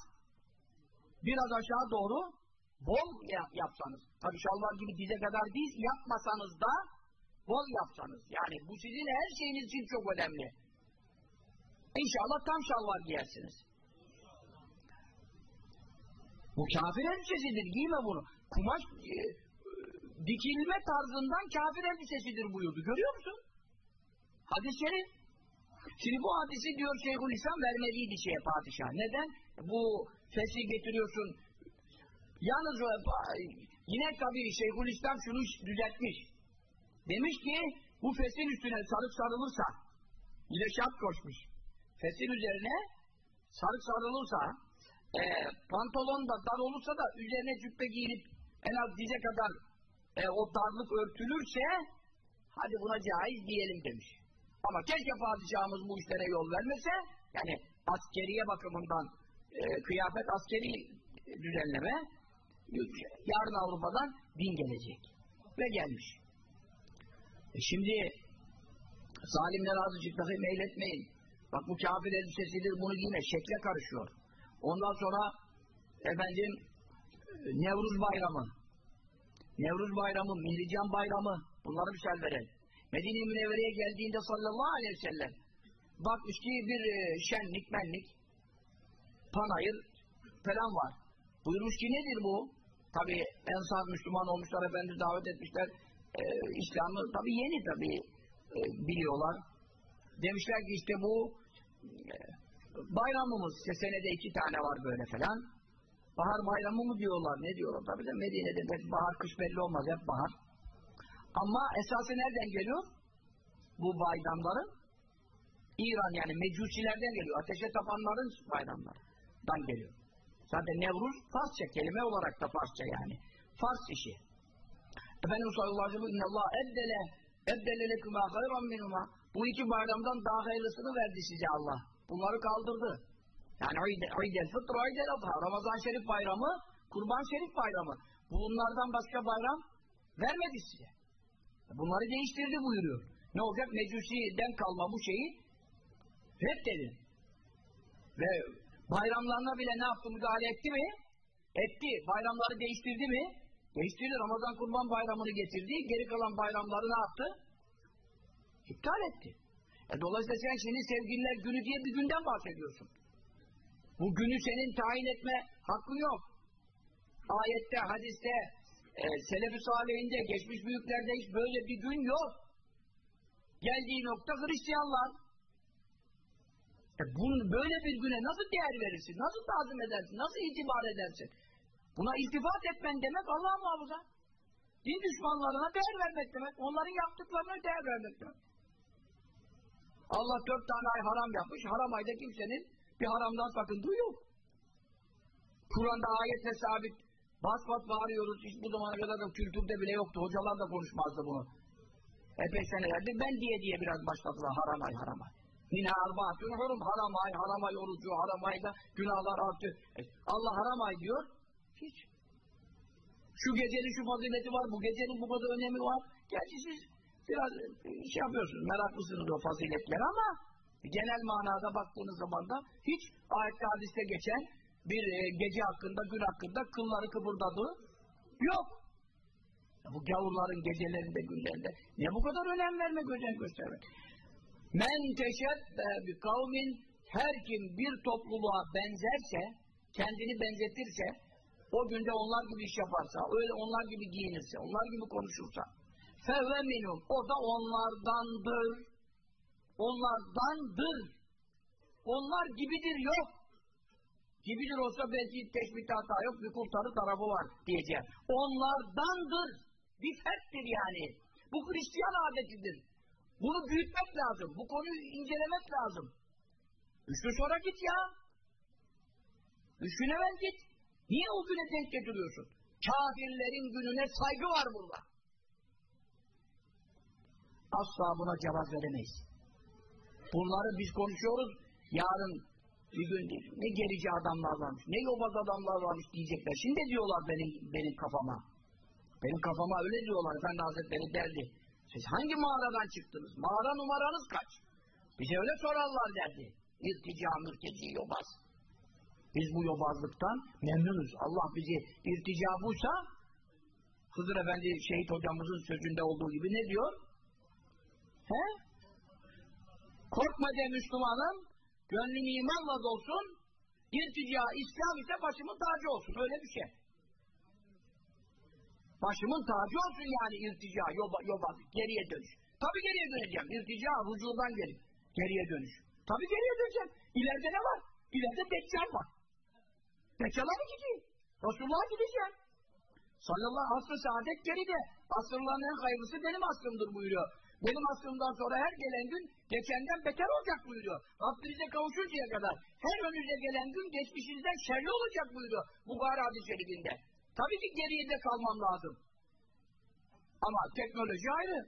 biraz aşağı doğru bol yapsanız. Tabi şalvar gibi dize kadar değil, yapmasanız da bol yapsanız. Yani bu sizin her şeyiniz için çok önemli. İnşallah tam şalvar giyersiniz. Bu kafir elbisesidir, giyme bunu. Kumaş e, dikilme tarzından kafir elbisesidir buyurdu. Görüyor musun? Hadis-i şerif. Şimdi bu hadisi diyor Şeyhülislam vermeliydi şeye padişah. Neden? Bu fesi getiriyorsun, Yalnız yine tabii Şeyhülislam şunu düzeltmiş. Demiş ki bu fesin üstüne sarık sarılırsa yine şart koşmuş. Fesin üzerine sarık sarılırsa e, pantolon da dar olursa da üzerine cübbe giyilip en az dize kadar e, o darlık örtülürse hadi buna caiz diyelim demiş. Ama keşke padişahımız bu işlere yol vermese yani askeriye bakımından e, kıyafet askeri düzenleme yarın Avrupa'dan din gelecek. Ve gelmiş. E şimdi zalimler azıcık dahi meyletmeyin. Bak bu kafir elbisesidir bunu giyme. Şekle karışıyor. Ondan sonra efendim Nevruz Bayramı. Nevruz Bayramı, Mihrican Bayramı. Bunları misal verelim. Medine-i Münevvere'ye geldiğinde sallallahu aleyhi ve sellem bakmış ki bir e, şenlik, menlik, panayır falan var. Buyurmuş ki nedir bu? Tabi Ensar Müslüman olmuşlar, efendi davet etmişler. E, İslam'ı tabi yeni tabi e, biliyorlar. Demişler ki işte bu e, bayramımız, işte senede iki tane var böyle falan. Bahar bayramı mı diyorlar, ne diyorlar? Tabi de Medine'de pek bahar kış belli olmaz, hep bahar. Ama esası nereden geliyor? Bu bayramların İran yani mecusilerden geliyor. Ateşe tapanların bayramlarından geliyor. Zaten Nevruz Farsça, kelime olarak da Farsça yani. Fars işi. Efendimiz sallallahu aleyhi ve sellem Allah eddele eddele lekuma hayran minuma bu iki bayramdan daha hayırlısını verdi size Allah. Bunları kaldırdı. Yani İdel Fıtr, İdel Adha, Ramazan Şerif bayramı, Kurban Şerif bayramı. Bunlardan başka bayram vermedi size. Bunları değiştirdi buyuruyor. Ne olacak? Mecusi'den kalma bu şeyi reddedin. Ve bayramlarına bile ne yaptı? Müdahale etti mi? Etti. Bayramları değiştirdi mi? Değiştirdi. Ramazan Kurban Bayramı'nı getirdi. Geri kalan bayramları ne yaptı? İptal etti. E dolayısıyla sen şimdi sevgililer günü diye bir günden bahsediyorsun. Bu günü senin tayin etme hakkın yok. Ayette, hadiste, e, Selefi Salihinde, geçmiş büyüklerde hiç böyle bir gün yok. Geldiği nokta Hristiyanlar. E bunun böyle bir güne nasıl değer verirsin? Nasıl tazim edersin? Nasıl itibar edersin? Buna iltifat etmen demek Allah muhafaza. Din düşmanlarına değer vermek demek. Onların yaptıklarına değer vermek demek. Allah dört tane ay haram yapmış. Haram ayda kimsenin bir haramdan sakındığı yok. Kur'an'da ayetle sabit bas bas bağırıyoruz. Hiç bu zamana kadar da kültürde bile yoktu. Hocalar da konuşmazdı bunu. Epey senelerdir ben diye diye biraz başladılar haram ay haram ay. Minha arbaatun hurum haram ay, haram ay orucu, haram ayda günahlar artıyor. E, Allah haram ay diyor. Hiç. Şu gecenin şu fazileti var, bu gecenin bu kadar önemi var. Gerçi siz biraz e, şey yapıyorsunuz, meraklısınız o faziletlere ama genel manada baktığınız zaman da hiç ayette hadiste geçen bir e, gece hakkında, gün hakkında kılları kıpırdadığı yok. Bu gavurların gecelerinde, günlerinde ne bu kadar önem vermek, özen göstermek. Men teşebbe bi kavmin her kim bir topluluğa benzerse, kendini benzetirse, o günde onlar gibi iş yaparsa, öyle onlar gibi giyinirse, onlar gibi konuşursa, fevve minum, o da onlardandır. Onlardandır. Onlar gibidir yok. Gibidir olsa belki teşbihte hata yok, bir kurtarı tarafı var diyeceğim. Onlardandır. Bir ferttir yani. Bu Hristiyan adetidir. Bunu büyütmek lazım. Bu konuyu incelemek lazım. Gün sonra git ya. Üç gün evvel git. Niye o güne denk getiriyorsun? Kafirlerin gününe saygı var burada. Asla buna cevap veremeyiz. Bunları biz konuşuyoruz. Yarın bir gün ne gerici adamlar varmış, ne yobaz adamlar varmış diyecekler. Şimdi diyorlar benim benim kafama. Benim kafama öyle diyorlar. Efendi Hazretleri derdi. Siz hangi mağaradan çıktınız? Mağara numaranız kaç? Bize öyle sorarlar derdi. İrtica, mürteci, yobaz. Biz bu yobazlıktan memnunuz. Allah bizi irtica buysa Hızır Efendi şehit hocamızın sözünde olduğu gibi ne diyor? He? Korkma de Müslümanım, gönlün imanla dolsun, irtica, İslam ise başımın tacı olsun. Öyle bir şey. Başımın tacı olsun yani irtica, yoba, yobaz, geriye dönüş. Tabi geriye döneceğim. İrtica, vücudan geri, geriye dönüş. Tabi geriye döneceğim. İleride ne var? İleride Deccal var. Deccal'a mı gideyim? Resulullah'a gideceğim. Sallallahu asrı saadet geride. Asırların en hayırlısı benim asrımdır buyuruyor. Benim asrımdan sonra her gelen gün geçenden beter olacak buyuruyor. Rabbinize kavuşuncaya kadar her önünüze gelen gün geçmişinizden şerli olacak buyuruyor. Bukhara hadis-i şerifinde. Tabii ki geriye de kalmam lazım. Ama teknoloji ayrı.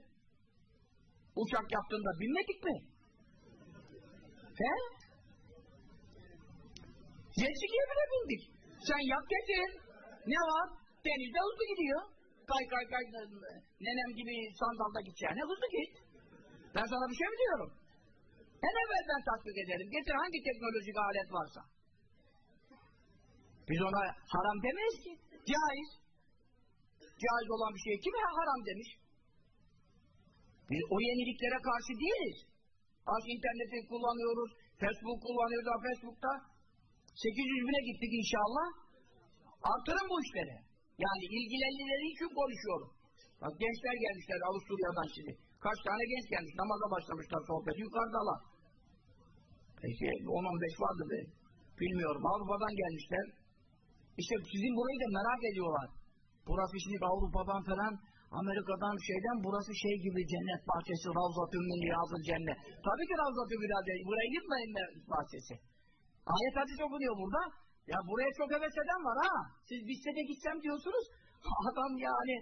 Uçak yaptığında binmedik mi? He? Jetski'ye bile bindik. Sen yap getir. Ne var? Denizde hızlı gidiyor. Kay kay kay nenem gibi sandalda gideceğine hızlı git. Ben sana bir şey mi diyorum? En evvel ben tatbik ederim. Getir hangi teknolojik alet varsa. Biz ona haram demeyiz ki. Caiz. Caiz olan bir şey kime haram demiş? Biz o yeniliklere karşı değiliz. Az interneti kullanıyoruz, Facebook kullanıyoruz, Facebook'ta 800 bine gittik inşallah. Artırın bu işleri. Yani ilgilenileri için konuşuyorum. Bak gençler gelmişler Avusturya'dan şimdi. Kaç tane genç gelmiş, namaza başlamışlar sohbet, yukarıdalar. Peki 10-15 vardı be. Bilmiyorum, Avrupa'dan gelmişler. İşte sizin burayı da merak ediyorlar. Burası şimdi Avrupa'dan falan, Amerika'dan şeyden burası şey gibi cennet bahçesi, Ravzat-ı Riyazı cennet. Tabii ki Ravzat-ı Riyazı, buraya gitmeyin bahçesi. Ayet hadis okunuyor burada. Ya buraya çok heves eden var ha. Siz bitse de gitsem diyorsunuz. Adam yani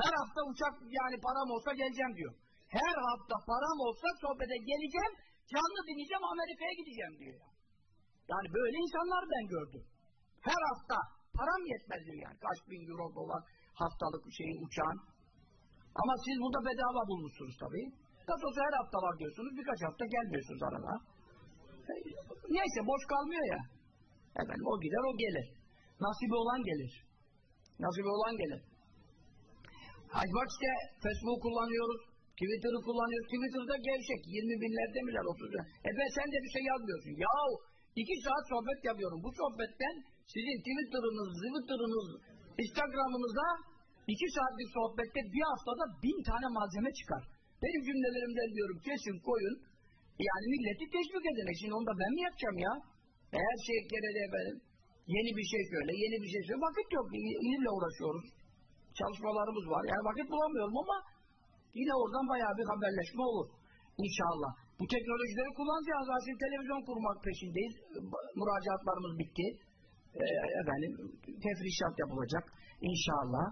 her hafta uçak yani param olsa geleceğim diyor. Her hafta param olsa sohbete geleceğim, canlı dinleyeceğim, Amerika'ya gideceğim diyor. Yani böyle insanlar ben gördüm. Her hafta param yetmez diyor yani. Kaç bin euro dolar haftalık şeyin uçağın. Ama siz burada bedava bulmuşsunuz tabii. Nasıl olsa her hafta var diyorsunuz, birkaç hafta gelmiyorsunuz arada. Neyse boş kalmıyor ya. Efendim o gider o gelir. Nasibi olan gelir. Nasibi olan gelir. İşte Facebook kullanıyoruz. Twitter'ı kullanıyoruz. Twitter'da gevşek. 20 binlerde miler 30 bin. E ben sen de bir şey yazmıyorsun. Yahu iki saat sohbet yapıyorum. Bu sohbetten sizin Twitter'ınız, Twitter'ınız, Instagram'ınıza iki saatlik sohbette bir haftada bin tane malzeme çıkar. Benim cümlelerimden diyorum kesin koyun. Yani milleti teşvik edin. E şimdi onu da ben mi yapacağım ya? Her şey kerede efendim. Yeni bir şey söyle, yeni bir şey söyle. Vakit yok. İlimle uğraşıyoruz. Çalışmalarımız var. Yani vakit bulamıyorum ama yine oradan bayağı bir haberleşme olur. İnşallah. Bu teknolojileri kullanacağız. Zaten televizyon kurmak peşindeyiz. Müracaatlarımız bitti. Ee, efendim, tefrişat yapılacak. İnşallah.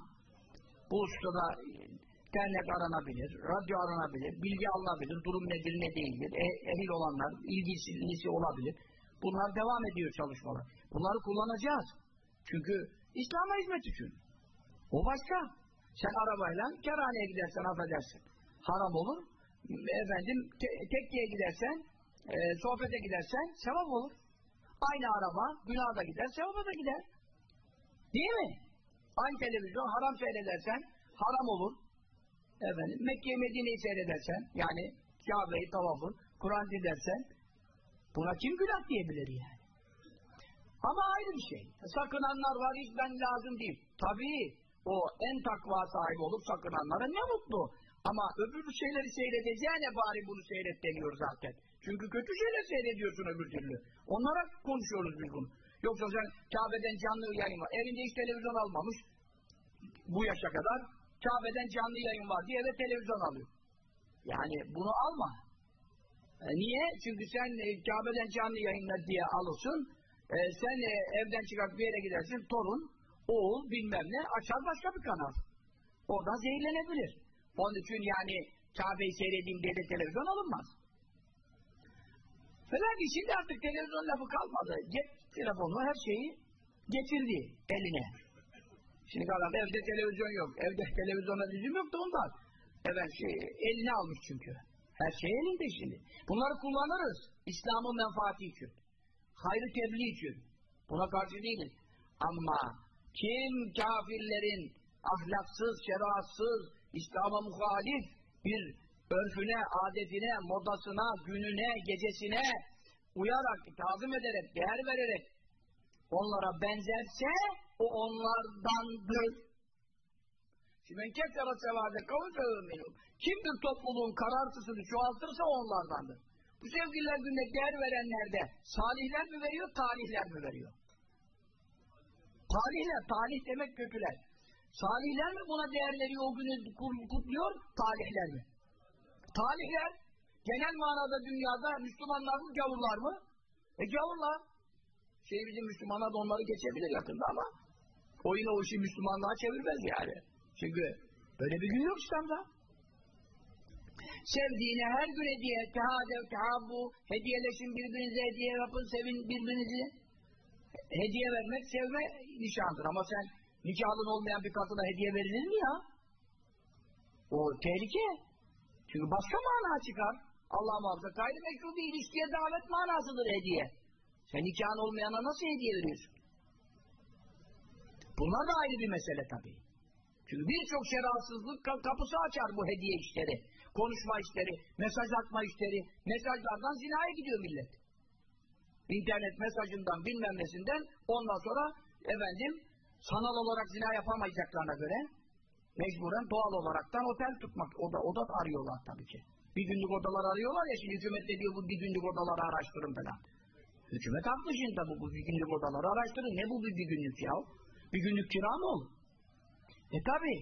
Bu ustada dernek aranabilir, radyo aranabilir, bilgi alınabilir, durum nedir ne değildir, e, ehil olanlar, ilgisi olabilir. Bunlar devam ediyor çalışmalar. Bunları kullanacağız. Çünkü İslam'a hizmet için. O başka. Sen arabayla kerhaneye gidersen affedersin. Haram olur. Efendim te tekkeye gidersen, e, sohbete gidersen sevap olur. Aynı araba günah da gider, sevaba da gider. Değil mi? Aynı televizyon haram seyredersen haram olur. Efendim Mekke Medine'yi seyredersen yani Kabe'yi tavafı, Kur'an dinlersen buna kim günah diyebilir yani? Ama ayrı bir şey. Sakınanlar var hiç ben lazım değil. Tabii o en takva sahibi olup sakınanlara ne mutlu. Ama öbür şeyleri seyredeceğine bari bunu seyret deniyor zaten. Çünkü kötü şeyler seyrediyorsun öbür türlü. Onlara konuşuyoruz biz bunu. Yoksa sen Kabe'den canlı yayın var. Evinde hiç televizyon almamış. Bu yaşa kadar Kabe'den canlı yayın var diye eve televizyon alıyor. Yani bunu alma. E niye? Çünkü sen e, Kabe'den canlı yayınla diye alırsın. E, sen e, evden çıkıp bir yere gidersin. Torun, oğul bilmem ne açar başka bir kanal. Oradan zehirlenebilir. Onun için yani Kabe'yi seyredeyim diye de televizyon alınmaz. Falan ki şimdi artık televizyon lafı kalmadı. Cep telefonu her şeyi getirdi eline. Şimdi adam evde televizyon yok. Evde televizyona dizim yok da ondan. Evet şey, eline almış çünkü. Her şey elinde şimdi. Bunları kullanırız. İslam'ın menfaati için. Hayrı tebliğ için. Buna karşı değiliz. Ama kim kafirlerin ahlaksız, şeriatsız, İslam'a muhalif bir örfüne, adetine, modasına, gününe, gecesine uyarak, tazim ederek, değer vererek onlara benzerse o onlardandır. Şimdi ben keftere sevade kavuşağım Kim bir topluluğun karartısını çoğaltırsa onlardandır. Bu sevgililer gününe değer verenlerde salihler mi veriyor, talihler mi veriyor? Talihler, talih demek kötüler. Salihler mi buna değer veriyor, o günü kutluyor, talihler mi? Talihler, genel manada dünyada Müslümanlar mı, gavurlar mı? E gavurlar. Şey bizim Müslümanlar da onları geçebilir yakında ama o yine o işi Müslümanlığa çevirmez yani. Çünkü böyle bir gün yok İslam'da. Sevdiğine her gün hediye, tehadev, tehabbu, hediyeleşin birbirinize hediye yapın, sevin birbirinizi. Hediye vermek, sevme nişandır. Ama sen nikahın olmayan bir kadına hediye verilir mi ya? O tehlike. Çünkü başka mana çıkar. Allah muhafaza gayrimeşru bir ilişkiye davet manasıdır hediye. Sen nikahın olmayana nasıl hediye veriyorsun? Bunlar da ayrı bir mesele tabii. Çünkü birçok şerafsızlık kapısı açar bu hediye işleri. Konuşma işleri, mesaj atma işleri. Mesajlardan zinaya gidiyor millet. İnternet mesajından bilmem nesinden ondan sonra efendim sanal olarak zina yapamayacaklarına göre mecburen doğal olaraktan otel tutmak, oda, oda arıyorlar tabii ki. Bir günlük odalar arıyorlar ya şimdi hükümet de diyor bu bir günlük odaları araştırın falan. Hükümet haklı şimdi tabi bu bir günlük odaları araştırın. Ne bu bir günlük ya? Bir günlük kira mı olur? E tabi.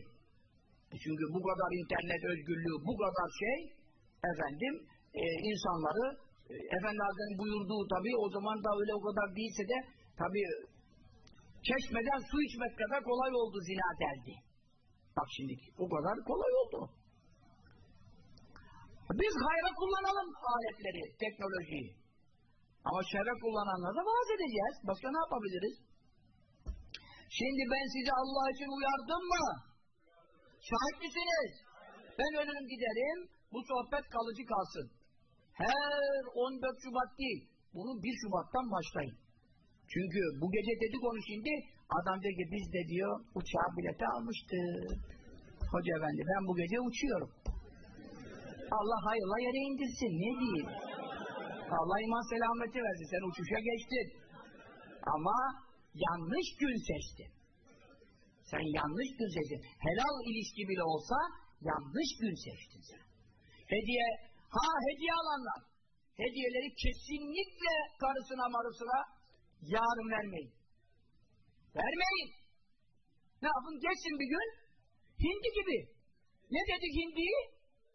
E çünkü bu kadar internet özgürlüğü, bu kadar şey efendim e, insanları e, Efendi Hazretleri'nin buyurduğu tabi o zaman da öyle o kadar değilse de tabi çeşmeden su içmek kadar kolay oldu zina derdi. Bak şimdi o kadar kolay oldu. Biz hayra kullanalım aletleri, teknolojiyi. Ama şerre kullananlara da vaaz edeceğiz. Başka ne yapabiliriz? Şimdi ben sizi Allah için uyardım mı? Şahit misiniz? Ben ölürüm giderim, bu sohbet kalıcı kalsın. Her 14 Şubat değil, bunu 1 Şubat'tan başlayın. Çünkü bu gece dedik onu şimdi, adam diyor ki biz de diyor uçağa bileti almıştık. Hoca efendi ben bu gece uçuyorum. Allah hayırla yere indirsin, ne diyeyim? Allah iman selameti versin, sen uçuşa geçtin. Ama yanlış gün seçtin. Sen yanlış gün seçtin. Helal ilişki bile olsa yanlış gün seçtin sen. Hediye, ha hediye alanlar. Hediyeleri kesinlikle karısına marısına yarın vermeyin. Vermeyin. Ne yapın? Geçsin bir gün. Hindi gibi. Ne dedik hindiyi?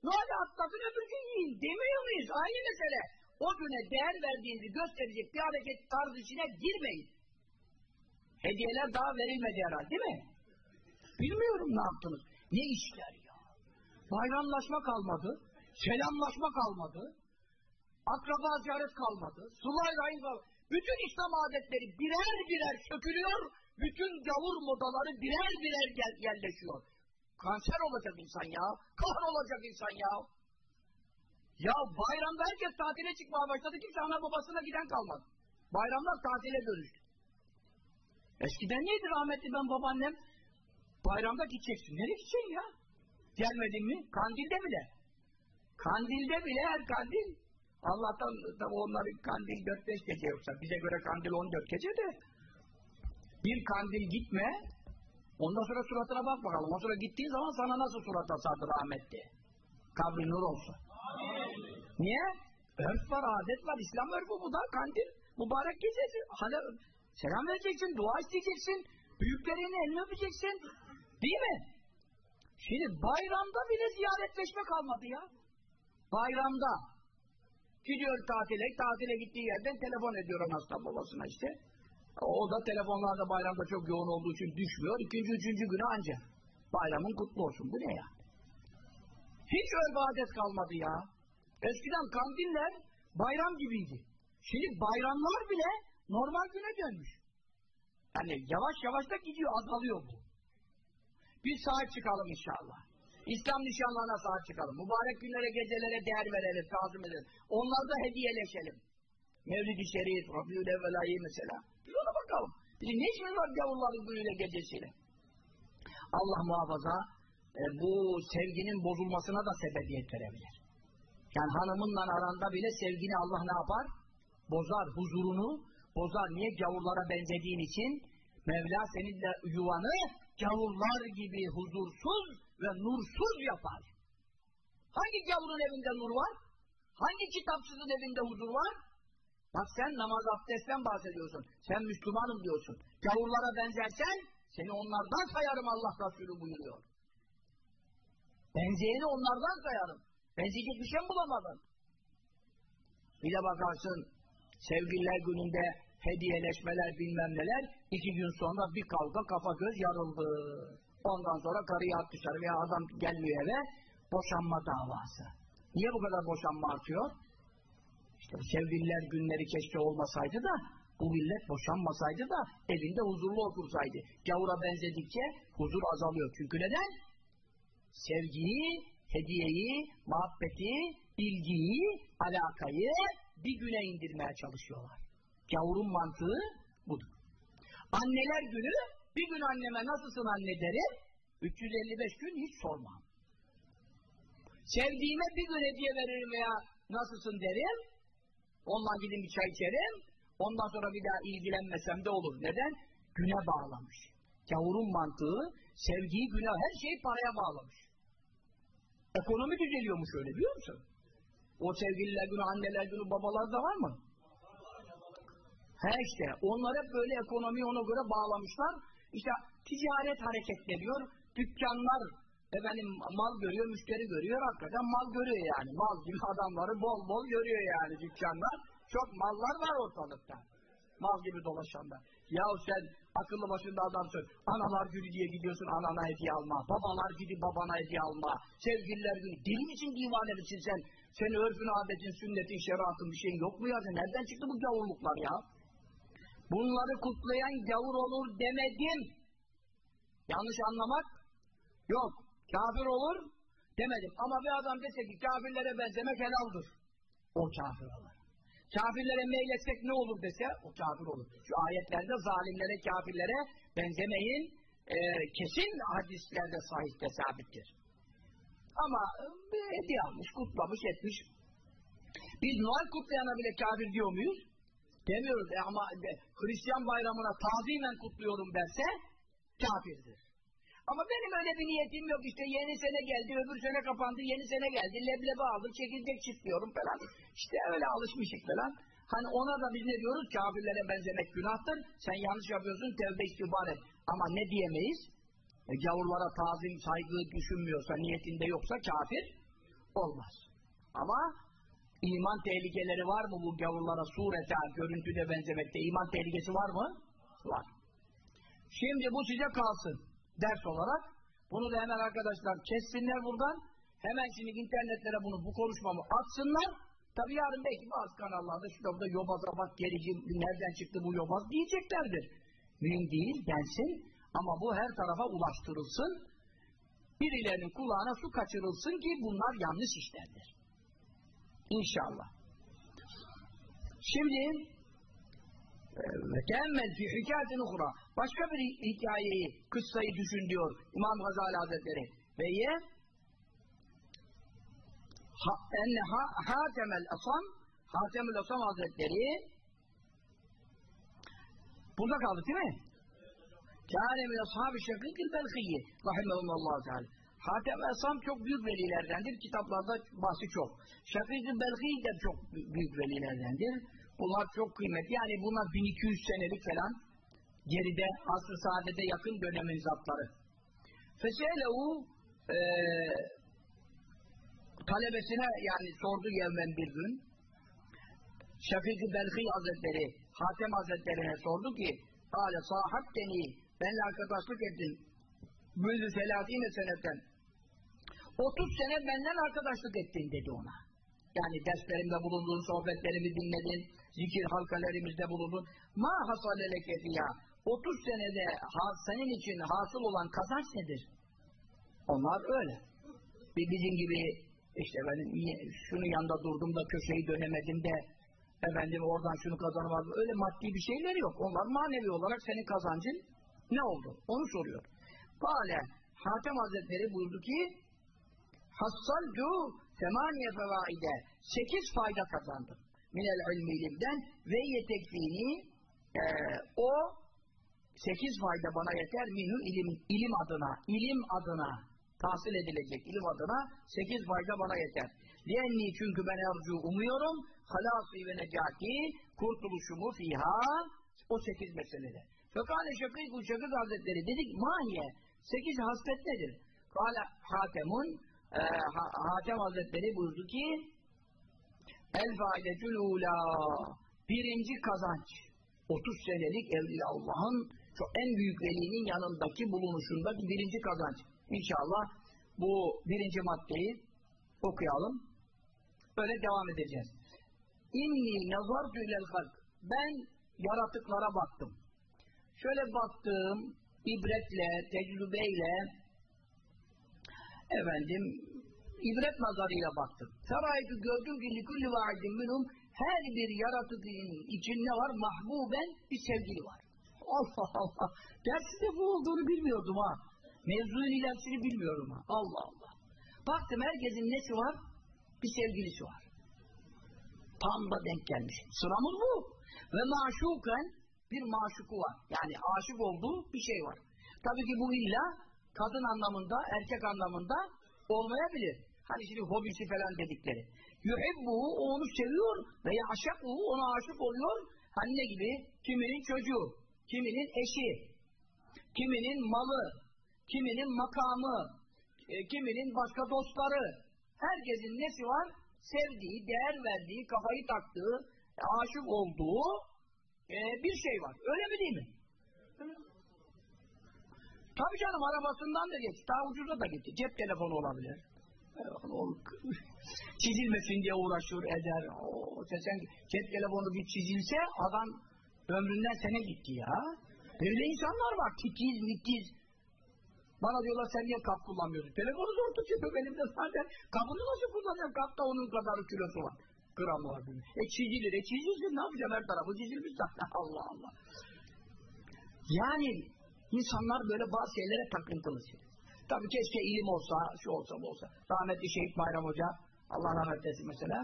Ne oldu atlatın öbür gün yiyin. Demiyor muyuz? Aynı mesele. O güne değer verdiğinizi gösterecek bir hareket tarzı içine girmeyin. Hediyeler daha verilmedi herhalde değil mi? Bilmiyorum ne yaptınız. Ne işler ya. Bayramlaşma kalmadı. Selamlaşma kalmadı. Akraba ziyaret kalmadı. Sulay rahim. Bütün İslam adetleri birer birer sökülüyor. Bütün gavur modaları birer birer gel yerleşiyor. Kanser olacak insan ya. Kahr olacak insan ya. Ya bayramda herkes tatile çıkmaya başladı. Kimse ana babasına giden kalmadı. Bayramlar tatile dönüştü. Eskiden neydi rahmetli ben babaannem? Bayramda gideceksin. Nereye gideceksin ya? Gelmedin mi? Kandilde bile. Kandilde bile her kandil. Allah'tan tabi onların kandil 4-5 gece yoksa. Bize göre kandil 14 gece de. Bir kandil gitme. Ondan sonra suratına bak bakalım. Ondan sonra gittiğin zaman sana nasıl surat asardı rahmetli. Kabri nur olsun. Niye? Örf var, adet var. İslam örfü bu da kandil. Mübarek gecesi. Hani selam vereceksin, dua isteyeceksin. Büyüklerini elini öpeceksin. Değil mi? Şimdi bayramda bile ziyaretleşme kalmadı ya. Bayramda. Gidiyor tatile, tatile gittiği yerden telefon ediyor hasta babasına işte. O da telefonlarda bayramda çok yoğun olduğu için düşmüyor. İkinci, üçüncü günü anca. Bayramın kutlu olsun. Bu ne ya? Hiç örf kalmadı ya. Eskiden kandiller bayram gibiydi. Şimdi bayramlar bile normal güne dönmüş. Yani yavaş yavaş da gidiyor, azalıyor bu. Bir sahip çıkalım inşallah. İslam nişanlarına sahip çıkalım. Mübarek günlere, gecelere değer verelim, tazim edelim. Onları da hediyeleşelim. Mevlid-i Şerif, Rabiül Evvel ayı mesela. Bir ona bakalım. Bizim ne işimiz var gavurların günüyle gecesiyle? Allah muhafaza e, bu sevginin bozulmasına da sebebiyet verebilir. Yani hanımınla aranda bile sevgini Allah ne yapar? Bozar, huzurunu bozar. Niye? Gavurlara benzediğin için Mevla seninle yuvanı gavurlar gibi huzursuz ve nursuz yapar. Hangi gavurun evinde nur var? Hangi kitapsızın evinde huzur var? Bak sen namaz abdestten bahsediyorsun. Sen Müslümanım diyorsun. Gavurlara benzersen seni onlardan sayarım Allah Resulü buyuruyor. Benzeyeni onlardan sayarım. Benzeyecek bir şey mi bulamadın? Bir de bakarsın sevgililer gününde hediyeleşmeler bilmem neler iki gün sonra bir kavga kafa göz yarıldı. Ondan sonra karıyı at dışarı veya adam gelmiyor eve boşanma davası. Niye bu kadar boşanma artıyor? İşte sevgililer günleri keşke olmasaydı da bu millet boşanmasaydı da evinde huzurlu otursaydı. Gavura benzedikçe huzur azalıyor. Çünkü neden? Sevgiyi, hediyeyi, muhabbeti ilgiyi, alakayı bir güne indirmeye çalışıyorlar. Gavurun mantığı budur. Anneler günü bir gün anneme nasılsın anne derim, 355 gün hiç sormam. Sevdiğime bir gün hediye veririm veya nasılsın derim, ondan gidin bir çay içerim, ondan sonra bir daha ilgilenmesem de olur. Neden? Güne bağlamış. Gavurun mantığı sevgiyi güne, her şeyi paraya bağlamış. Ekonomi düzeliyormuş öyle biliyor musun? O sevgililer günü, anneler günü, babalar da var mı? He işte, onlar hep böyle ekonomiyi ona göre bağlamışlar. İşte ticaret hareketleniyor, dükkanlar efendim mal görüyor, müşteri görüyor, hakikaten mal görüyor yani. Mal gibi adamları bol bol görüyor yani dükkanlar. Çok mallar var ortalıkta. Mal gibi dolaşanlar. Yahu sen akıllı başında adamsın. Analar günü diye gidiyorsun anana hediye alma. Babalar gibi babana hediye alma. Sevgililer günü. Deli misin divane misin sen? Senin örfün, adetin, sünnetin, şeriatın bir şeyin yok mu ya? Nereden çıktı bu gavurluklar ya? Bunları kutlayan gavur olur demedim. Yanlış anlamak yok. Kafir olur demedim. Ama bir adam dese ki kafirlere benzemek helaldir. O kafir olur. Kafirlere meyletsek ne olur dese o kafir olur. Şu ayetlerde zalimlere, kafirlere benzemeyin e, kesin hadislerde sahihte sabittir. Ama hediye almış, kutlamış, etmiş. Biz Noel kutlayana bile kafir diyor muyuz? Demiyoruz. E ama de, Hristiyan bayramına tazimen kutluyorum derse kafirdir. Ama benim öyle bir niyetim yok. İşte yeni sene geldi, öbür sene kapandı, yeni sene geldi, leblebi aldım, çekirdek çiftliyorum falan. İşte öyle alışmışık falan. Hani ona da biz ne diyoruz? Kafirlere benzemek günahtır. Sen yanlış yapıyorsun, tevbe istiğbar et. Ama ne diyemeyiz? E, gavurlara tazim, saygı düşünmüyorsa, niyetinde yoksa kafir olmaz. Ama iman tehlikeleri var mı bu gavurlara surete, görüntüde benzemekte? iman tehlikesi var mı? Var. Şimdi bu size kalsın ders olarak. Bunu da hemen arkadaşlar kessinler buradan. Hemen şimdi internetlere bunu bu konuşmamı atsınlar. Tabi yarın belki bazı kanallarda şurada burada yobaza bak gerici nereden çıktı bu yobaz diyeceklerdir. Mühim değil densin ama bu her tarafa ulaştırılsın. Birilerinin kulağına su kaçırılsın ki bunlar yanlış işlerdir. İnşallah. Şimdi teemmel fi hikayetin ukra. Başka bir hikayeyi, kıssayı düşün diyor İmam Gazali Hazretleri. Ve ye enne ha, Hatemel Asam Hatemel Asam Hazretleri burada kaldı değil mi? Kâne min ashâbi şekîkil belhiyyi rahimahumullahu teâlâ. Hatem Esam çok büyük velilerdendir. Kitaplarda bahsi çok. Şakîk-i Belhi de çok büyük velilerdendir. Bunlar çok kıymetli. Yani bunlar 1200 senelik falan geride asr-ı saadete yakın dönemin zatları. Feselehu e, talebesine yani sordu yevmen bir gün Belhi Hazretleri Hatem Hazretlerine sordu ki Kale sahatteni benle arkadaşlık ettin Müldü selatine seneten 30 sene benden arkadaşlık ettin dedi ona. Yani derslerimde bulundun, sohbetlerimi dinledin, zikir halkalerimizde bulundun. Ma hasaleleke fiyâ. 30 senede senin için hasıl olan kazanç nedir? Onlar öyle. Bir bizim gibi işte ben şunu yanda durdum da köşeyi dönemedim de efendim oradan şunu kazanamadım. Öyle maddi bir şeyler yok. Onlar manevi olarak senin kazancın ne oldu? Onu soruyor. Kale Hatem Hazretleri buyurdu ki Hassalcu semaniye fevaide sekiz fayda kazandım. Minel ilmi ilimden ve yetekfini e, o sekiz fayda bana yeter minhu ilim, ilim adına ilim adına tahsil edilecek ilim adına sekiz fayda bana yeter. Lienni çünkü ben ercu umuyorum halası ve necati kurtuluşumu fiha o sekiz meselede. Fekale şakîk Şakîk Hazretleri dedik mahiye sekiz haslet nedir? Kale hatemun e, Hatem Hazretleri buyurdu ki El faidetül ula birinci kazanç 30 senelik Evliya Allah'ın en büyük velinin yanındaki bulunuşundaki birinci kazanç. İnşallah bu birinci maddeyi okuyalım. Böyle devam edeceğiz. İnni nazartu ilel halk. Ben yaratıklara baktım. Şöyle baktım, ibretle, tecrübeyle efendim ibret nazarıyla baktım. Ferayetü gördüm ki likulli vaidin minhum her bir yaratıcının için ne var? Mahbuben bir sevgili var. Allah Allah. Ben size bu olduğunu bilmiyordum ha. Mevzunun ilerisini bilmiyorum ha. Allah Allah. Baktım herkesin nesi var? Bir sevgilisi var. Tam da denk gelmiş. Sıramız bu. Ve maşuken bir maşuku var. Yani aşık olduğu bir şey var. Tabii ki bu illa kadın anlamında, erkek anlamında olmayabilir. Hani şimdi hobisi falan dedikleri. Yuhibbuhu, o onu seviyor ve yaşakuhu, ona aşık oluyor. Hani ne gibi? Kiminin çocuğu, kiminin eşi, kiminin malı, kiminin makamı, e, kiminin başka dostları. Herkesin nesi var? Sevdiği, değer verdiği, kafayı taktığı, aşık olduğu e, bir şey var. Öyle mi değil mi? Tabii canım arabasından da geç. Daha ucuza da gitti. Cep telefonu olabilir. E, Çizilmesin diye uğraşıyor, eder. Oo, sen cep telefonu bir çizilse adam ömründen sene gitti ya. Böyle insanlar var. Titiz, mitiz. Bana diyorlar sen niye kap kullanmıyorsun? Telefonu zor tutuyor elimde zaten. Kabını nasıl kullanıyorum? Kap da onun kadar kilosu var. Gram var. E çizilir. E çizilsin ne yapacağım her tarafı çizilmiş zaten. Allah Allah. Yani insanlar böyle bazı şeylere takıntılı. Tabi keşke ilim olsa, şu olsa bu olsa. Rahmetli Şehit Bayram Hoca, Allah rahmet eylesin mesela,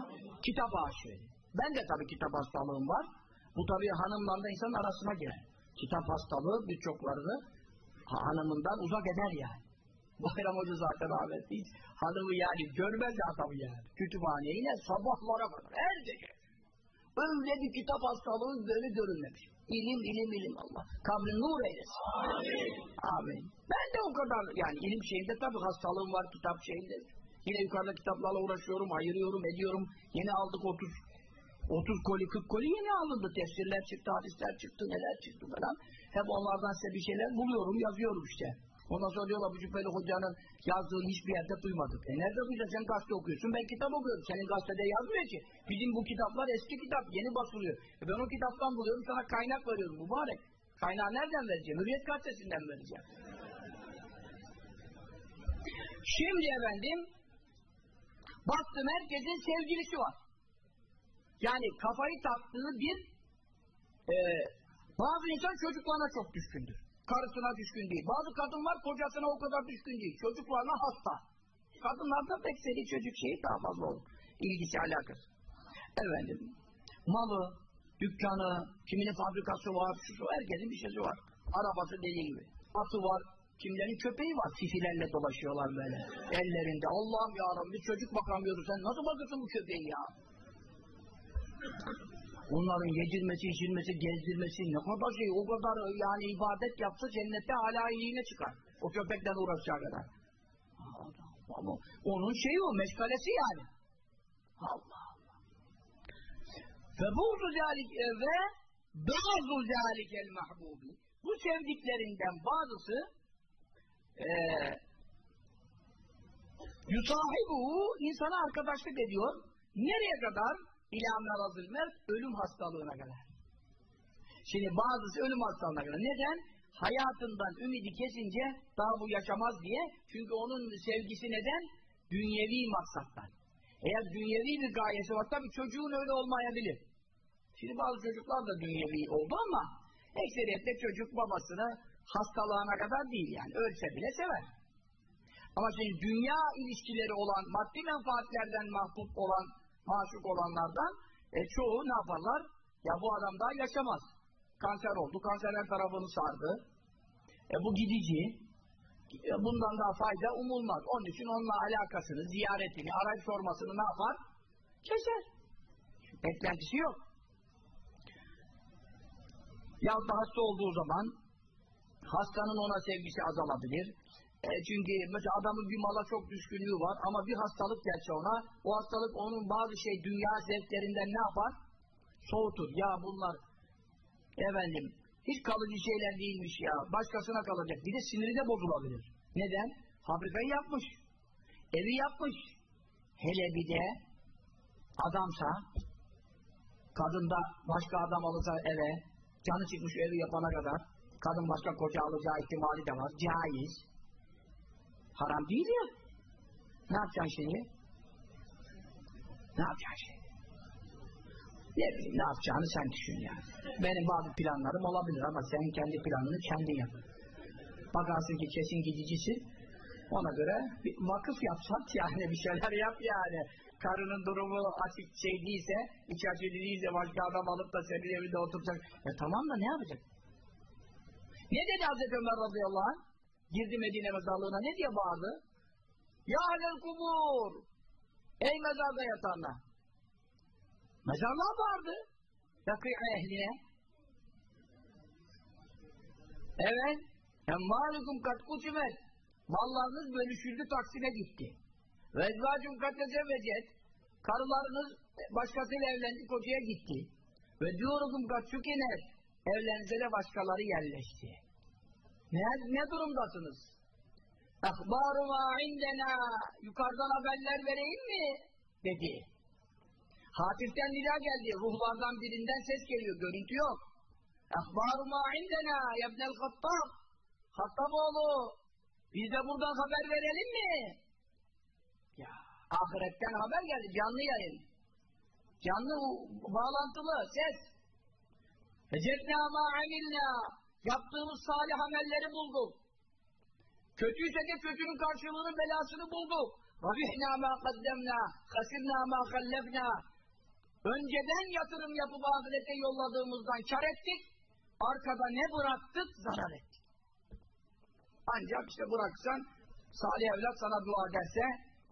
kitap aşığı. Ben de tabi kitap hastalığım var. Bu tabi hanımla da insanın arasına girer. Kitap hastalığı birçoklarını hanımından uzak eder yani. Bayram Hoca zaten rahmetli. Hanımı yani görmez adamı yani. Kütüphaneye yine sabahlara kadar her gece. Öyle bir kitap hastalığı böyle görülmemiş. İlim, ilim, ilim Allah. Kabrin nur eylesin. Amin. Amin. Ben de o kadar yani ilim şeyinde tabii hastalığım var kitap şeyinde. Yine yukarıda kitaplarla uğraşıyorum, ayırıyorum, ediyorum. Yeni aldık 30 30 koli, 40 koli yeni alındı. Tefsirler çıktı, hadisler çıktı, neler çıktı falan. Hep onlardan size bir şeyler buluyorum, yazıyorum işte. Ondan sonra diyorlar bu Cübbeli Hoca'nın yazdığını hiçbir yerde duymadık. E nerede duyacaksın? Sen gazete okuyorsun, ben kitap okuyorum. Senin gazetede yazmıyor ki. Bizim bu kitaplar eski kitap, yeni basılıyor. E ben o kitaptan buluyorum, sana kaynak veriyorum mübarek. Kaynağı nereden vereceğim? Hürriyet gazetesinden vereceğim. Şimdi efendim, baktım herkesin sevgilisi var. Yani kafayı taktığı bir e, bazı insan çocuklarına çok düşkündür. Karısına düşkün değil. Bazı kadınlar kocasına o kadar düşkün değil. Çocuklarına hasta. Kadınlarda pek seri çocuk şeyi daha fazla olur. İlgisi alakası. Efendim, malı, dükkanı, kiminin fabrikası var, şu, şu herkesin bir şeysi var. Arabası dediği gibi. Atı var, kimlerin köpeği var. Fifilerle dolaşıyorlar böyle. Ellerinde. Allah'ım yarabbim bir çocuk bakamıyoruz. Sen nasıl bakıyorsun bu köpeği ya? Onların yedirmesi, içirmesi, gezdirmesi ne kadar şey, o kadar yani ibadet yapsa cennette hala iyiliğine çıkar. O köpekten uğraşacağı kadar. Ama onun şeyi o, meşgalesi yani. Allah Allah. Ve buğzu zâlik ve bazı zâlikel mahbubi. Bu sevdiklerinden bazısı e, yusahibuhu insana arkadaşlık ediyor. Nereye kadar? İlâ merazil mert, ölüm hastalığına kadar. Şimdi bazısı ölüm hastalığına kadar. Neden? Hayatından ümidi kesince daha bu yaşamaz diye. Çünkü onun sevgisi neden? Dünyevi maksatlar. Eğer dünyevi bir gayesi var, tabii çocuğun öyle olmayabilir. Şimdi bazı çocuklar da dünyevi oldu ama ekseriyetle çocuk babasını hastalığına kadar değil yani. Ölse bile sever. Ama şimdi dünya ilişkileri olan, maddi menfaatlerden mahbub olan maşuk olanlardan e, çoğu ne yaparlar? Ya bu adam daha yaşamaz. Kanser oldu, kanser her tarafını sardı. E, bu gidici. E, bundan daha fayda umulmaz. Onun için onunla alakasını, ziyaretini, arayıp sormasını ne yapar? Keser. Beklentisi yok. Ya da hasta olduğu zaman hastanın ona sevgisi azalabilir. E çünkü mesela adamın bir mala çok düşkünlüğü var ama bir hastalık gelse ona, o hastalık onun bazı şey dünya zevklerinden ne yapar? Soğutur. Ya bunlar efendim hiç kalıcı şeyler değilmiş ya. Başkasına kalacak. Bir de siniri de bozulabilir. Neden? Fabrikayı yapmış. Evi yapmış. Hele bir de adamsa kadın da başka adam alırsa eve canı çıkmış evi yapana kadar kadın başka koca alacağı ihtimali de var. Caiz. Haram değil ya. Ne yapacaksın şimdi? Ne yapacaksın şimdi? Ne bileyim ne yapacağını sen düşün yani. Benim bazı planlarım olabilir ama senin kendi planını kendin yap. Bakarsın ki kesin gidicisin. Ona göre bir vakıf yapsat yani bir şeyler yap yani. Karının durumu açık şey değilse, iç açıcı değilse başka adam alıp da senin evinde oturacak. E tamam da ne yapacak? Ne dedi Hazreti Ömer radıyallahu anh? Girdi Medine mezarlığına ne diye bağırdı? Ya ahlel kubur! Ey mezarda yatanlar! Mezarlığa bağırdı. Yakı'a ehline. Evet. Emmâlukum kat kusimet. Mallarınız bölüşüldü taksime gitti. Ve ezvacum kat tezevvecet. Karılarınız başkasıyla evlendi kocaya gitti. Ve diyorukum kat sükiner. Evlerinize de başkaları yerleşti. Ne, ne durumdasınız? Akbaru ma indena. Yukarıdan haberler vereyim mi? Dedi. Hatif'ten nida geldi. Ruhlardan birinden ses geliyor. Görüntü yok. Akbaru ma indena yebnel hattab. Hattaboğlu. Biz de buradan haber verelim mi? Ya ahiretten haber geldi. Canlı yayın. Canlı bağlantılı ses. Ecetna ma amilna. Yaptığımız salih amelleri bulduk. Kötüyse de kötünün karşılığını belasını bulduk. Rabihna ma kaddemna. Hasirna ma khallefna. Önceden yatırım yapıp ahirete yolladığımızdan kar ettik. Arkada ne bıraktık? Zarar ettik. Ancak işte bıraksan, salih evlat sana dua ederse,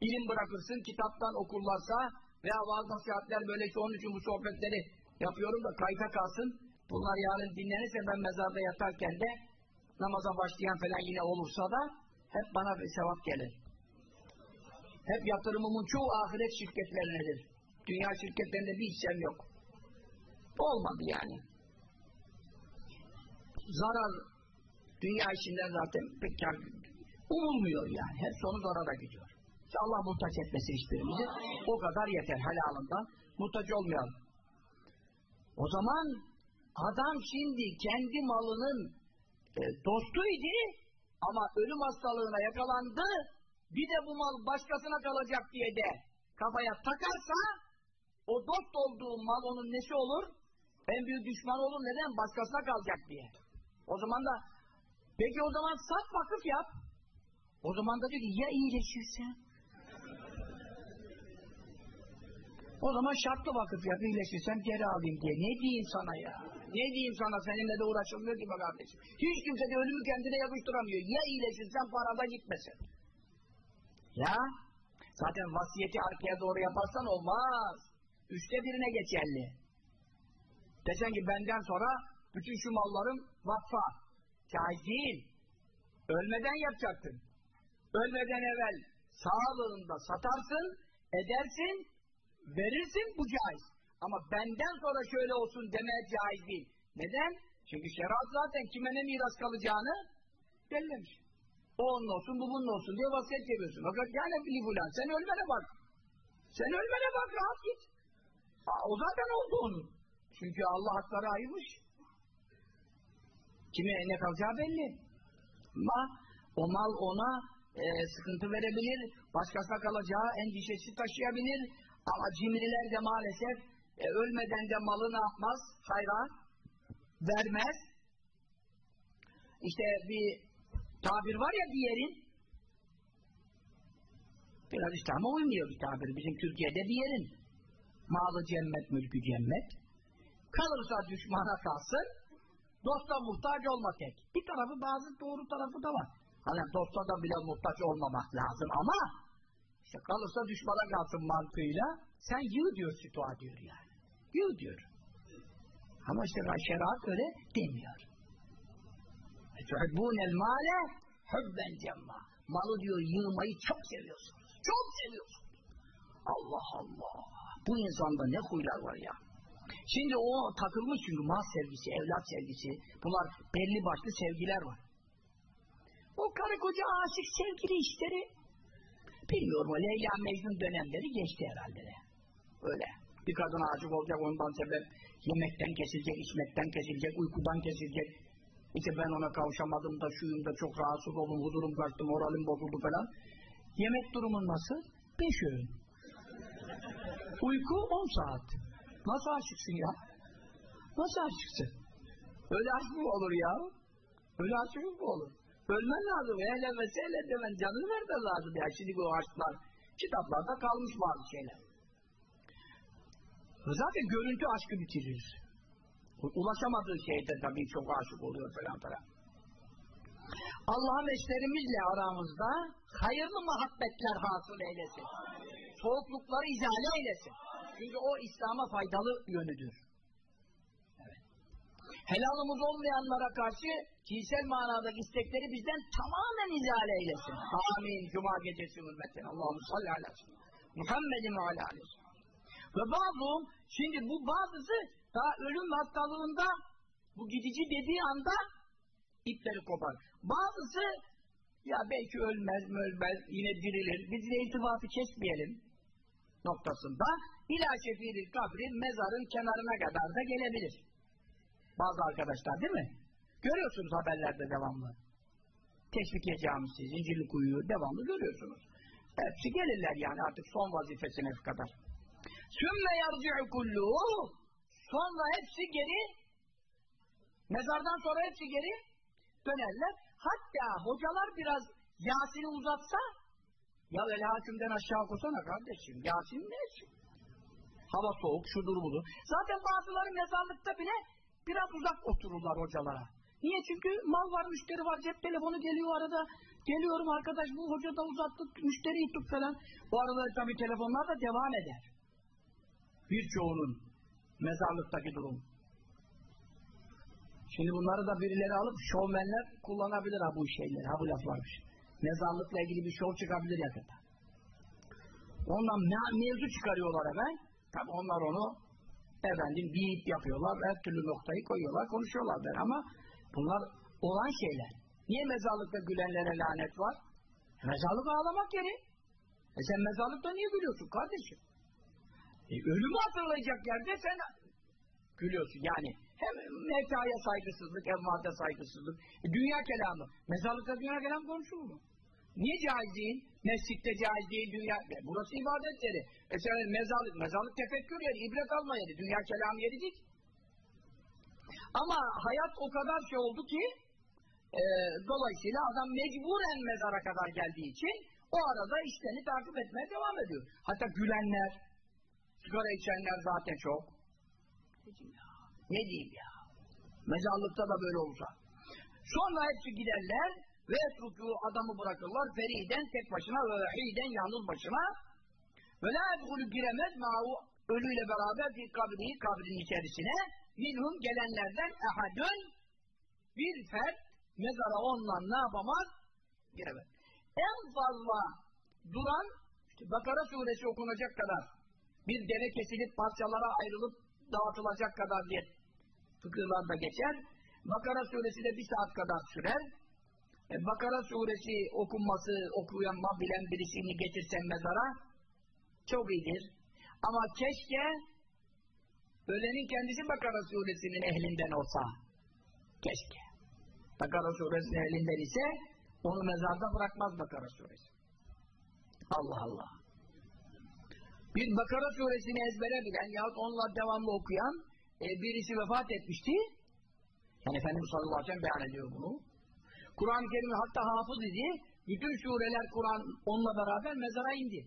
ilim bırakırsın, kitaptan okurlarsa veya bazı nasihatler böyle ki onun için bu sohbetleri yapıyorum da kayda kalsın. Bunlar yarın dinlenirse ben mezarda yatarken de namaza başlayan falan yine olursa da hep bana bir sevap gelir. Hep yatırımımın çoğu ahiret şirketlerinedir. Dünya şirketlerinde bir hissem yok. Olmadı yani. Zarar dünya işinden zaten pek umulmuyor yani. Hep sonu zarara gidiyor. İşte Allah muhtaç etmesi hiçbirimizi. O kadar yeter helalından. Muhtaç olmayalım. O zaman adam şimdi kendi malının e, dostuydu ama ölüm hastalığına yakalandı bir de bu mal başkasına kalacak diye de kafaya takarsa o dost olduğu mal onun nesi olur? En büyük düşman olur. Neden? Başkasına kalacak diye. O zaman da peki o zaman sat vakıf yap. O zaman da diyor ki ya iyileşirse? O zaman şartlı vakıf yap iyileşirsem geri alayım diye. Ne diyeyim sana ya? Ne diyeyim sana seninle de uğraşılmıyor ki be kardeşim. Hiç kimse de ölümü kendine yapıştıramıyor. Ya iyileşirsen parada gitmesin. Ya zaten vasiyeti arkaya doğru yaparsan olmaz. Üçte birine geçerli. Desen ki benden sonra bütün şu mallarım vakfa. Caiz değil. Ölmeden yapacaktın. Ölmeden evvel sağlığında satarsın, edersin, verirsin bu caiz. Ama benden sonra şöyle olsun demeye caiz değil. Neden? Çünkü şeriat zaten kime ne miras kalacağını bellemiş. O onun olsun, bu bunun olsun diye vasiyet yapıyorsun. Fakat yani fulan, sen ölmene bak. Sen ölmene bak, rahat git. Aa, o zaten oldu onun. Çünkü Allah hakları ayırmış. Kime ne kalacağı belli. Ama o mal ona e, sıkıntı verebilir, başkasına kalacağı endişesi taşıyabilir. Ama cimriler de maalesef e, ölmeden de malı ne yapmaz? Hayra vermez. İşte bir tabir var ya diğerin biraz İslam'a uymuyor bir tabir. Bizim Türkiye'de diğerin malı cennet, mülkü cennet. Kalırsa düşmana kalsın, dosta muhtaç olma tek. Bir tarafı bazı doğru tarafı da var. Hani dosta da bile muhtaç olmamak lazım ama işte kalırsa düşmana kalsın mantığıyla sen yığ diyor sütua diyor yani. Yok diyor. Ama işte şeriat öyle demiyor. E, Tuhibbûnel mâle hubben cemmâ. Malı diyor yığmayı çok seviyorsunuz. Çok seviyorsunuz. Allah Allah. Bu insanda ne huylar var ya. Şimdi o takılmış çünkü mal sevgisi, evlat sevgisi. Bunlar belli başlı sevgiler var. O karı koca aşık sevgili işleri bilmiyorum o Leyla Mecnun dönemleri geçti herhalde. Öyle. Bir kadın aşık olacak ondan sebep yemekten kesilecek, içmekten kesilecek, uykudan kesilecek. İşte ben ona kavuşamadım da şuyum da çok rahatsız oldum, huzurum kaçtı, moralim bozuldu falan. Yemek durumun nasıl? Beş öğün. Uyku on saat. Nasıl aşıksın ya? Nasıl aşıksın? Öyle aşk mı olur ya? Öyle aşık mı olur? Ölmen lazım. Ehle mesele demen canını vermen lazım ya. Şimdi bu aşklar kitaplarda kalmış bazı şeyler. Zaten görüntü aşkı bitirir. Ulaşamadığı şeyde tabii çok aşık oluyor falan falan. Allah'ın eşlerimizle aramızda hayırlı muhabbetler hasıl eylesin. Soğuklukları izale eylesin. Çünkü o İslam'a faydalı yönüdür. Evet. Helalımız olmayanlara karşı cinsel manadaki istekleri bizden tamamen izale eylesin. Amin. Cuma gecesi hürmetine. Allah'ım salli ala Muhammedin ve ala. Ve bazı, şimdi bu bazısı daha ölüm hastalığında bu gidici dediği anda ipleri kopar. Bazısı ya belki ölmez ölmez yine dirilir. Biz de irtibatı kesmeyelim noktasında ila şefiril kabri mezarın kenarına kadar da gelebilir. Bazı arkadaşlar değil mi? Görüyorsunuz haberlerde devamlı. Teşvikiye camisi, zincirli kuyu devamlı görüyorsunuz. Hepsi gelirler yani artık son vazifesine kadar. Sümme yarci'u kulluhu sonra hepsi geri mezardan sonra hepsi geri dönerler. Hatta hocalar biraz Yasin'i uzatsa ya el hakimden aşağı koysana kardeşim. Yasin ne için? Hava soğuk, şudur budur. Zaten bazıları mezarlıkta bile biraz uzak otururlar hocalara. Niye? Çünkü mal var, müşteri var, cep telefonu geliyor arada. Geliyorum arkadaş bu hoca da uzattık, müşteriyi tut falan. Bu arada tabii telefonlar da devam eder. Birçoğunun mezarlıktaki durum. Şimdi bunları da birileri alıp şovmenler kullanabilir ha bu şeyleri, ha bu laflarmış. Mezarlıkla ilgili bir şov çıkabilir yakında. Ondan me mevzu çıkarıyorlar hemen. Tabi onlar onu efendim bip yapıyorlar, her türlü noktayı koyuyorlar, konuşuyorlar der ama bunlar olan şeyler. Niye mezarlıkta gülenlere lanet var? Mezarlık ağlamak yeri. E sen mezarlıkta niye gülüyorsun kardeşim? E, ölümü hatırlayacak yerde sen gülüyorsun. Yani hem mevtaya saygısızlık, evvata saygısızlık. E, dünya kelamı. Mezarlıkta dünya kelamı konuşulur mu? Niye caiz değil? Mescitte caiz değil, dünya... E, burası ibadet yeri. E sen mezarlık, mezarlık tefekkür yeri, ibret alma yeri, dünya kelamı yeri değil. Ama hayat o kadar şey oldu ki e, dolayısıyla adam mecburen mezara kadar geldiği için o arada işlerini takip etmeye devam ediyor. Hatta gülenler, sigara içenler zaten çok. Ne diyeyim ya? Mezarlıkta da böyle olsa. Sonra hepsi giderler ve etruku adamı bırakırlar feriden tek başına ve hiden yalnız başına ve la edhulü giremez ma'u ölüyle beraber bir kabri kabrin içerisine minhum gelenlerden ehadün bir fert mezara onunla ne yapamaz? Giremez. En fazla duran işte Bakara suresi okunacak kadar bir deve kesilip parçalara ayrılıp dağıtılacak kadar diye fıkıhlarda geçer. Bakara suresi de bir saat kadar sürer. E, Bakara suresi okunması, okuyanma bilen birisini getirsen mezara çok iyidir. Ama keşke ölenin kendisi Bakara suresinin ehlinden olsa. Keşke. Bakara suresinin ehlinden ise onu mezarda bırakmaz Bakara suresi. Allah Allah. Bir Bakara suresini ezbere bilen yahut onunla devamlı okuyan e, birisi vefat etmişti. Yani Efendimiz sallallahu aleyhi ve sellem beyan ediyor bunu. Kur'an-ı Kerim'i hatta hafız idi. Bütün sureler Kur'an onunla beraber mezara indi.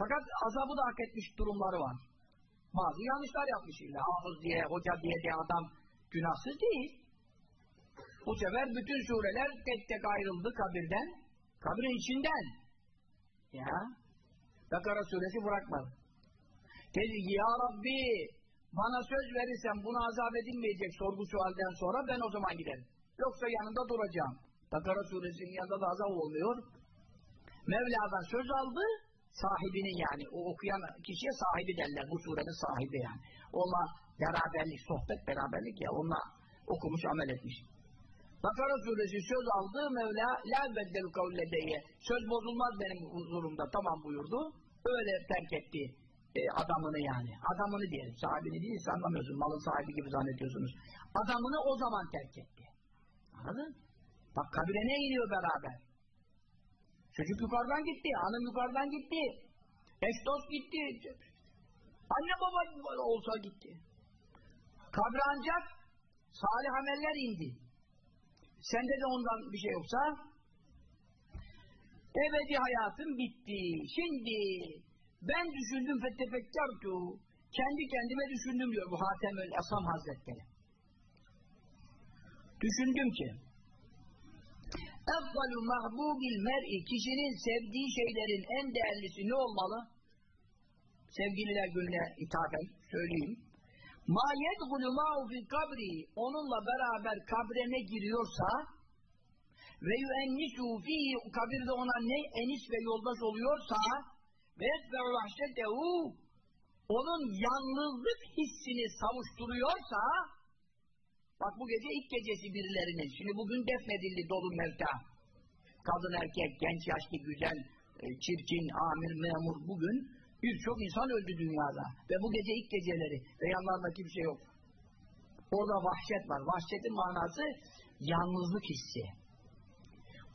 Fakat azabı da hak etmiş durumları var. Bazı yanlışlar yapmış illa. Hafız diye, hoca diye diye adam günahsız değil. Bu sefer bütün sureler tek tek ayrıldı kabirden. Kabrin içinden. Ya. Bakara suresi bırakmadı. Dedi ki ya Rabbi bana söz verirsen buna azap edilmeyecek sorgu sualden sonra ben o zaman giderim. Yoksa yanında duracağım. Bakara suresinin yanında da azap olmuyor. Mevla'dan söz aldı, sahibinin yani, o okuyan kişiye sahibi derler, bu surenin sahibi yani. Onunla beraberlik, sohbet beraberlik ya, onunla okumuş, amel etmiş. Bakara suresi söz aldı, Mevla, la beddel kavledeye, söz bozulmaz benim huzurumda, tamam buyurdu. Öyle terk etti e, adamını yani. Adamını diyelim, sahibini değil, anlamıyorsunuz, malın sahibi gibi zannediyorsunuz. Adamını o zaman terk etti. Anladın? Bak kabire ne iniyor beraber? Çocuk yukarıdan gitti, hanım yukarıdan gitti. Eş dost gitti. Anne baba olsa gitti. Kabre ancak salih ameller indi. Sende de ondan bir şey yoksa ebedi hayatım bitti. Şimdi ben düşündüm fetefekkartu. Kendi kendime düşündüm diyor bu Hatemül Esam Hazretleri. Düşündüm ki Efdalu mahbubil mer'i kişinin sevdiği şeylerin en değerlisi ne olmalı? Sevgililer gününe ithafen söyleyeyim. Ma yedhulu ma'u fil kabri onunla beraber kabre ne giriyorsa ve yuennisu fihi kabirde ona ne enis ve yoldaş oluyorsa ve yetbe'u vahşetehu onun yalnızlık hissini savuşturuyorsa bak bu gece ilk gecesi birilerinin. Şimdi bugün defnedildi dolu mevta. Kadın erkek, genç yaşlı, güzel e, çirkin, amir, memur bugün birçok insan öldü dünyada. Ve bu gece ilk geceleri. Ve yanlarında kimse yok. Orada vahşet var. Vahşetin manası yalnızlık hissi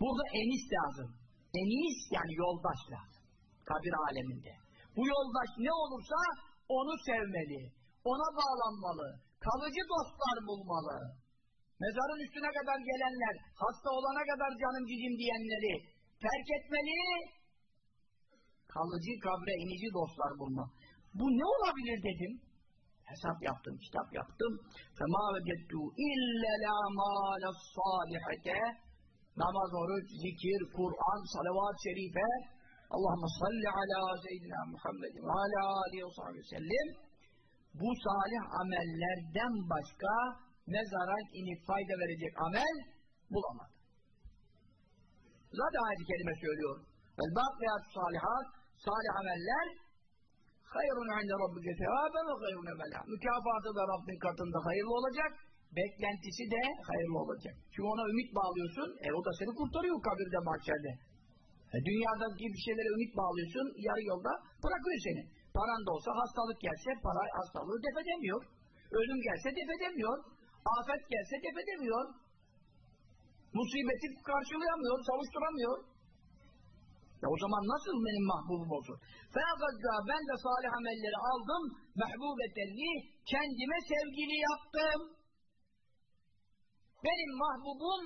burada enis lazım enis yani yoldaş lazım kabir aleminde bu yoldaş ne olursa onu sevmeli, ona bağlanmalı, kalıcı dostlar bulmalı. Mezarın üstüne kadar gelenler, hasta olana kadar canım cicim diyenleri terk etmeli, kalıcı kabre inici dostlar bulma. Bu ne olabilir dedim. Hesap yaptım, kitap yaptım. فَمَا وَجَدُّوا اِلَّا الْاَمَالَ الصَّالِحَةَ Namaz, oruç, zikir, Kur'an, salavat-ı şerife Allahümme salli ala seyyidina Muhammed ve ala aleyhi ve sahibi sellem bu salih amellerden başka mezara inip fayda verecek amel bulamadı. Zaten ayet-i kerime söylüyor. Vel bakiyat salihat salih ameller hayrun inde rabbike sevaben ve hayrun emela. Mükafatı da Rabbin katında hayırlı olacak. Beklentisi de hayırlı olacak. Çünkü ona ümit bağlıyorsun. E o da seni kurtarıyor kabirde mahşerde. E, dünyadaki bir şeylere ümit bağlıyorsun, yarı yolda bırakıyor seni. Paran da olsa hastalık gelse para hastalığı def edemiyor. Ölüm gelse def edemiyor. Afet gelse def edemiyor. Musibeti karşılayamıyor, savuşturamıyor. Ya o zaman nasıl benim mahbubum olsun? Fâkadda ben de salih amelleri aldım, mehbubetelli, kendime sevgili yaptım. Benim mahbubum,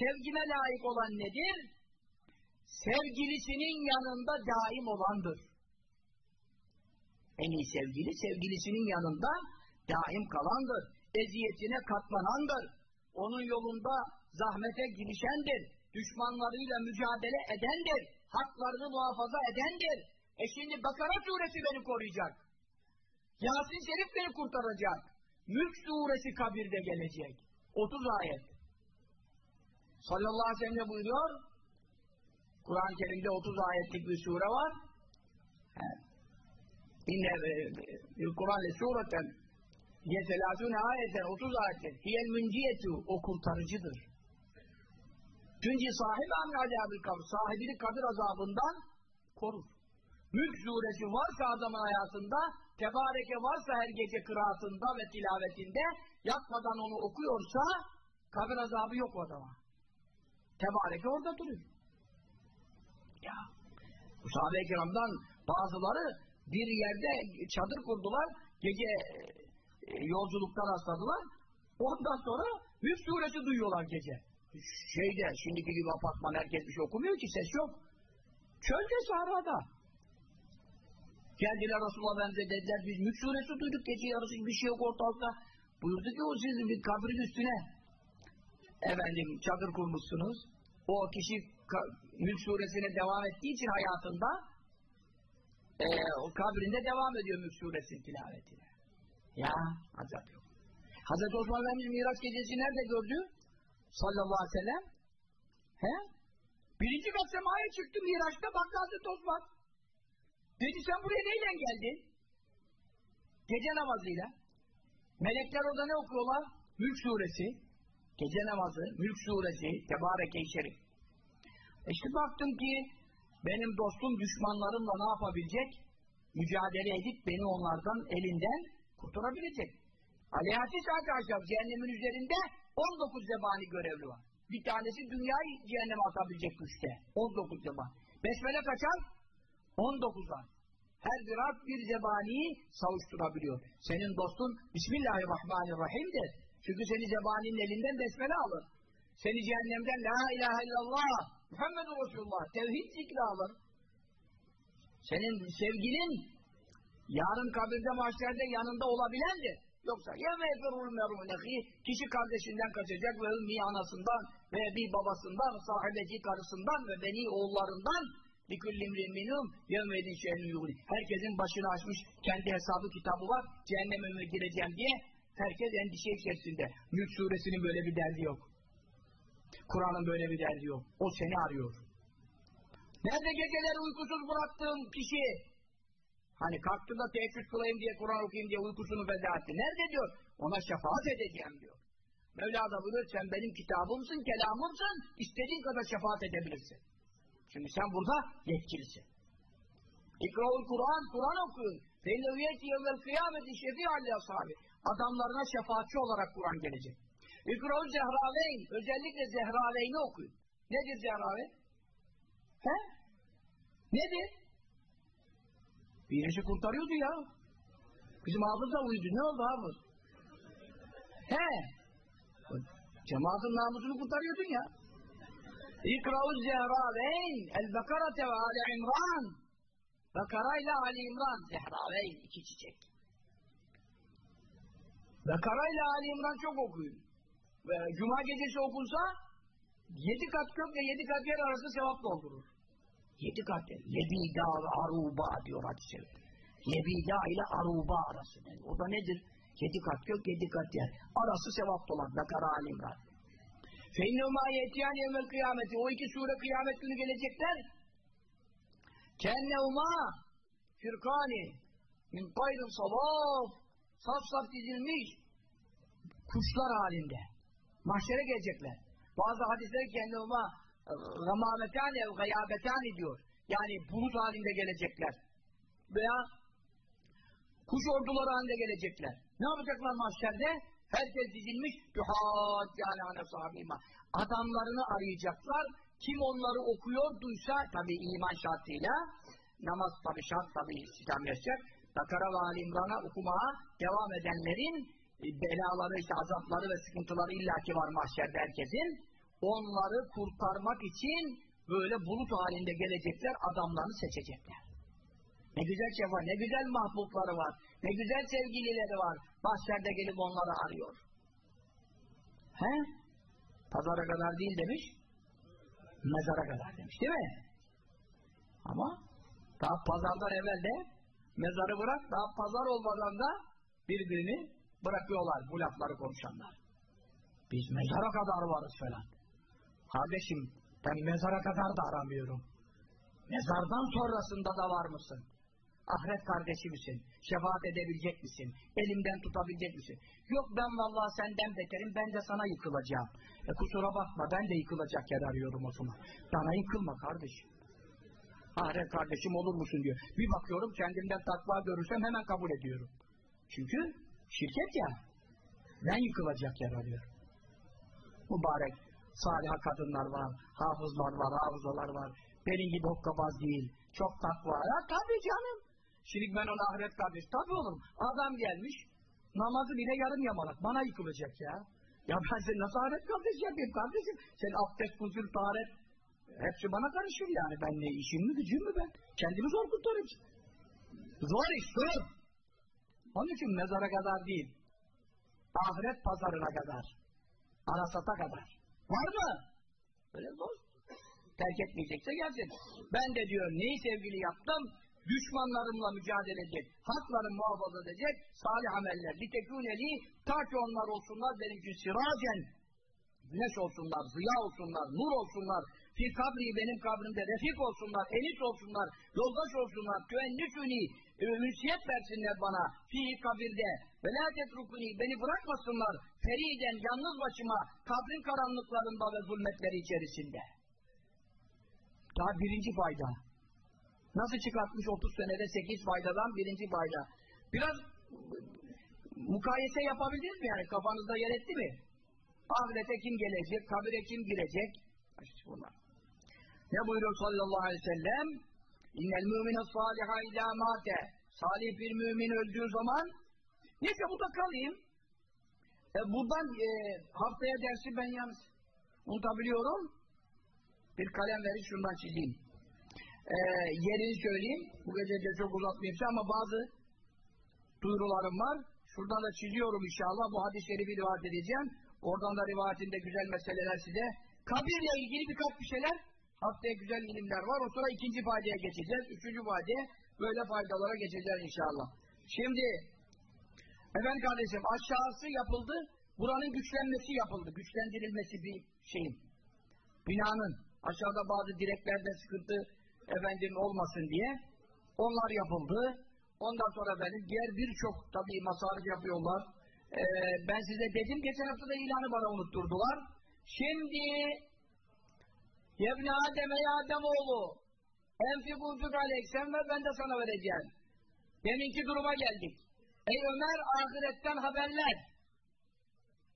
sevgime layık olan nedir? sevgilisinin yanında daim olandır. En iyi sevgili, sevgilisinin yanında daim kalandır. Eziyetine katlanandır. Onun yolunda zahmete girişendir. Düşmanlarıyla mücadele edendir. Haklarını muhafaza edendir. E şimdi Bakara suresi beni koruyacak. Yasin Şerif beni kurtaracak. Mülk suresi kabirde gelecek. 30 ayet. Sallallahu aleyhi ve sellem buyuruyor. Kur'an-ı Kerim'de 30 ayetlik bir sure var. İnne Kur'an-ı sureten yeselatune ayeten 30 ayettir. Hiyel münciyetu o kurtarıcıdır. Çünkü sahibi amin azabül kabr sahibini kabir azabından korur. Mülk suresi varsa adamın hayatında tebareke varsa her gece kıraatında ve tilavetinde yapmadan onu okuyorsa kabir azabı yok o adama. Tebareke orada duruyor. Ya. Bu sahabe-i kiramdan bazıları bir yerde çadır kurdular, gece e, yolculuktan rastladılar. Ondan sonra Hüf suresi duyuyorlar gece. Şeyde, şimdiki gibi apartman herkes bir şey okumuyor ki, ses yok. Çölde, sahrada. Geldiler Resulullah Efendimiz'e dediler, biz Mülk suresi duyduk gece yarısı bir şey yok ortalıkta. Buyurdu ki o sizin bir kabrin üstüne efendim çadır kurmuşsunuz. O kişi Mülk suresine devam ettiği için hayatında e, o kabrinde devam ediyor Mülk suresi tilavetine. Ya azap yok. Hazreti Osman Efendimiz Miraç gecesi nerede gördü? Sallallahu aleyhi ve sellem. He? Birinci kat semaya çıktı Miraç'ta baktı Hazreti Osman. Dedi sen buraya neyle geldin? Gece namazıyla. Melekler orada ne okuyorlar? Mülk suresi. Gece namazı, Mülk suresi, Tebareke-i Şerif. E işte baktım ki benim dostum düşmanlarımla ne yapabilecek? Mücadele edip beni onlardan elinden kurtarabilecek. Aleyhati saat akşam cehennemin üzerinde 19 zebani görevli var. Bir tanesi dünyayı cehenneme atabilecek güçte. 19 zebani. Besmele kaçar? 19'dan. Her harf bir zebaniyi savuşturabiliyor. Senin dostun Bismillahirrahmanirrahim'dir. Çünkü seni zebaninin elinden besmele alır. Seni cehennemden La ilahe illallah Muhammedur Resulullah tevhid zikri alır. Senin sevgilin yarın kabirde mahşerde yanında olabilendir. Yoksa kişi kardeşinden kaçacak ve ümmi anasından ve bir babasından, sahibeci karısından ve beni oğullarından likullimrin minum yevmedin şehrün yugni. Herkesin başını açmış kendi hesabı kitabı var. Cehenneme gireceğim diye herkes endişe içerisinde. Mülk suresinin böyle bir derdi yok. Kur'an'ın böyle bir derdi yok. O seni arıyor. Nerede geceleri uykusuz bıraktığım kişi Hani kalktı da teheccüd kılayım diye, Kur'an okuyayım diye uykusunu feda etti. Nerede diyor? Ona şefaat edeceğim diyor. Mevla da buyuruyor, sen benim kitabımsın, kelamımsın, istediğin kadar şefaat edebilirsin. Çünkü sen burada yetkilisin. İkraul Kur'an, Kur'an okuyun. Feyleviyyeti yevvel kıyameti şefi aleyhi ashabi. Adamlarına şefaatçi olarak Kur'an gelecek. İkraul Zehraveyn, özellikle Zehraveyn'i okuyun. Nedir Zehraveyn? He? Nedir? Birisi kurtarıyordu ya. Bizim hafız da uyudu. Ne oldu hafız? He. Cemaatin namusunu kurtarıyordun ya. İkra'uz Zehraveyn El-Bekarate ve Ali İmran Bekara ile Ali İmran Zehraveyn iki çiçek. Bekara ile Ali İmran çok okuyun. Ve Cuma gecesi okunsa yedi kat kök ve yedi kat yer arası sevap doldurur. Yedi kat yer. Lebida ve aruba diyor hadis-i Lebida ile aruba arası. Yani o da nedir? Yedi kat kök, yedi kat yer. Arası sevap dolar. Bekara Ali İmran. فَاِنَّهُمَا يَتِيَانِ يَوْمَ kıyameti. O iki sure kıyamet günü gelecekler. كَنَّهُمَا firkani min gayrın salaf saf saf dizilmiş kuşlar halinde. Mahşere gelecekler. Bazı hadisler kendihuma gamametani ev gayabetani diyor. Yani bulut halinde gelecekler. Veya kuş orduları halinde gelecekler. Ne yapacaklar mahşerde? Herkes dizilmiş. Adamlarını arayacaklar. Kim onları okuyor duysa tabi iman şartıyla namaz tabi şart tabi İslam yaşayacak. Bakara ve Ali İmran'a okumaya devam edenlerin e, belaları, işte azapları ve sıkıntıları illaki var mahşerde herkesin. Onları kurtarmak için böyle bulut halinde gelecekler, adamlarını seçecekler. Ne güzel şey var, ne güzel mahbubları var, ne güzel sevgilileri var. Mahşerde gelip onları arıyor. He? Pazara kadar değil demiş, mezara kadar demiş değil mi? Ama daha pazardan evvel de mezarı bırak, daha pazar olmadan da birbirini bırakıyorlar bu lafları konuşanlar. Biz mezara kadar varız falan. Kardeşim ben mezara kadar da aramıyorum. Mezardan sonrasında da var mısın? Ahiret kardeşi misin? Şefaat edebilecek misin? Elimden tutabilecek misin? Yok ben vallahi senden beterim, ben de sana yıkılacağım. E kusura bakma, ben de yıkılacak yer arıyorum o zaman. Bana yıkılma kardeşim. Ahiret kardeşim olur musun diyor. Bir bakıyorum kendimden takva görürsem hemen kabul ediyorum. Çünkü şirket ya, ben yıkılacak yer arıyorum. Mübarek, salih kadınlar var, hafızlar var, hafızalar var. Benim gibi hokkabaz değil, çok takva. Ya tabii canım. Şimdi ben ona ahiret kardeş, tabii oğlum. Adam gelmiş, namazı bile yarım yamalak, bana yıkılacak ya. Ya ben seni nasıl ahiret kardeş yapayım kardeşim? Sen abdest, gusül, taharet, hepsi bana karışır yani. Ben ne işim mi, gücüm mü ben? Kendimi zor kurtarırım. Zor iş, zor. Onun için mezara kadar değil, ahiret pazarına kadar, arasata kadar. Var mı? Öyle zor. Terk etmeyecekse gelsin. Ben de diyor neyi sevgili yaptım? Düşmanlarımla mücadele edecek, hakları muhafaza edecek, salih ameller. Litekûneli, ta ki onlar olsunlar benim için siracen, güneş olsunlar, ziya olsunlar, nur olsunlar, fi kabri benim kabrimde refik olsunlar, enis olsunlar, yoldaş olsunlar, tüennüsüni, ünsiyet versinler bana, fi kabirde, ve la tetrukuni, beni bırakmasınlar, feriden, yalnız başıma, kabrin karanlıklarında ve zulmetleri içerisinde. Daha birinci fayda. Nasıl çıkartmış 30 senede 8 faydadan birinci fayda. Biraz mukayese yapabildiniz mi yani? Kafanızda yer etti mi? Ahirete kim gelecek, kabire kim girecek? İşte bunlar. Ne buyuruyor sallallahu aleyhi ve sellem? İnnel mümine saliha idâ mâte. Salih bir mümin öldüğü zaman neyse burada kalayım. E, buradan e, haftaya dersi ben yalnız unutabiliyorum. Bir kalem verin şundan çizeyim. E, yerini söyleyeyim. Bu gece de çok uzatmayayım ama bazı duyurularım var. Şuradan da çiziyorum inşallah. Bu hadis-i şerifi rivayet edeceğim. Oradan da rivayetinde güzel meseleler size. Kabirle ilgili birkaç bir şeyler haftaya güzel ilimler var. O sonra ikinci faydaya geçeceğiz. Üçüncü faydaya böyle faydalara geçeceğiz inşallah. Şimdi efendim kardeşim aşağısı yapıldı. Buranın güçlenmesi yapıldı. Güçlendirilmesi bir şeyin. Binanın. Aşağıda bazı direklerde sıkıntı efendim olmasın diye. Onlar yapıldı. Ondan sonra benim diğer birçok tabii masarif yapıyorlar. Ee, ben size dedim geçen hafta da ilanı bana unutturdular. Şimdi Yebni Adem'e ya Ademoğlu Enfikû aleyk sen ver ben de sana vereceğim. Deminki duruma geldik. Ey Ömer ahiretten haberler.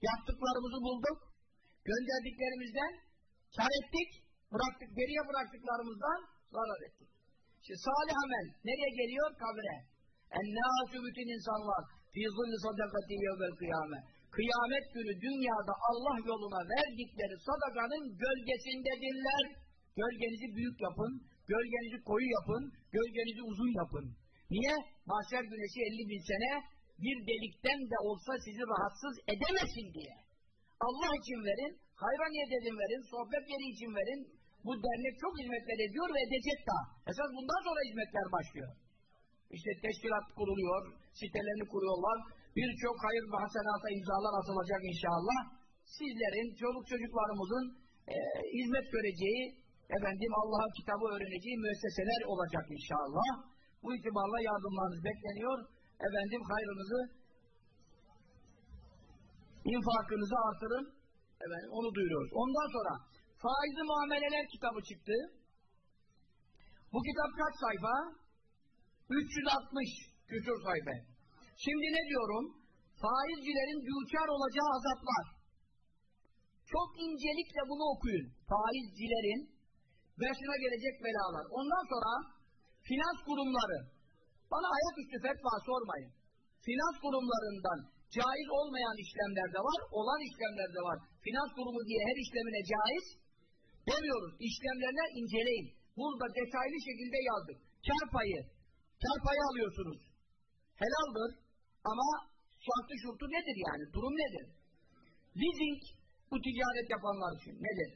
Yaptıklarımızı bulduk. Gönderdiklerimizden kar ettik. Bıraktık, geriye bıraktıklarımızdan zarar ettik. Şimdi salih amel nereye geliyor? Kabre. Ennâsü bütün insanlar fî zilli sadakati yevvel kıyame. Kıyamet günü dünyada Allah yoluna verdikleri sadakanın gölgesindedirler. Gölgenizi büyük yapın, gölgenizi koyu yapın, gölgenizi uzun yapın. Niye? Mahşer güneşi 50 bin sene bir delikten de olsa sizi rahatsız edemesin diye. Allah için verin, hayra niyet edin verin, sohbet yeri için verin. Bu dernek çok hizmetler ediyor ve edecek daha. Esas bundan sonra hizmetler başlıyor. İşte teşkilat kuruluyor, sitelerini kuruyorlar. Birçok hayır ve hasenata imzalar atılacak inşallah. Sizlerin, çoluk çocuklarımızın e, hizmet göreceği, efendim Allah'ın kitabı öğreneceği müesseseler olacak inşallah. Bu itibarla yardımlarınız bekleniyor. Efendim hayrınızı, infakınızı artırın. Efendim, onu duyuruyoruz. Ondan sonra faizli muameleler kitabı çıktı. Bu kitap kaç sayfa? 360 küsur sayfa. Şimdi ne diyorum? Faizcilerin düçar olacağı azaplar. Çok incelikle bunu okuyun. Faizcilerin başına gelecek belalar. Ondan sonra finans kurumları. Bana ayaküstü fetva sormayın. Finans kurumlarından caiz olmayan işlemler de var, olan işlemler de var. Finans kurumu diye her işlemine caiz demiyoruz. İşlemlerine inceleyin. Burada detaylı şekilde yazdık. Kar payı. Kar payı alıyorsunuz. Helaldir ama şartı şurtu nedir yani? Durum nedir? Leasing bu ticaret yapanlar için nedir?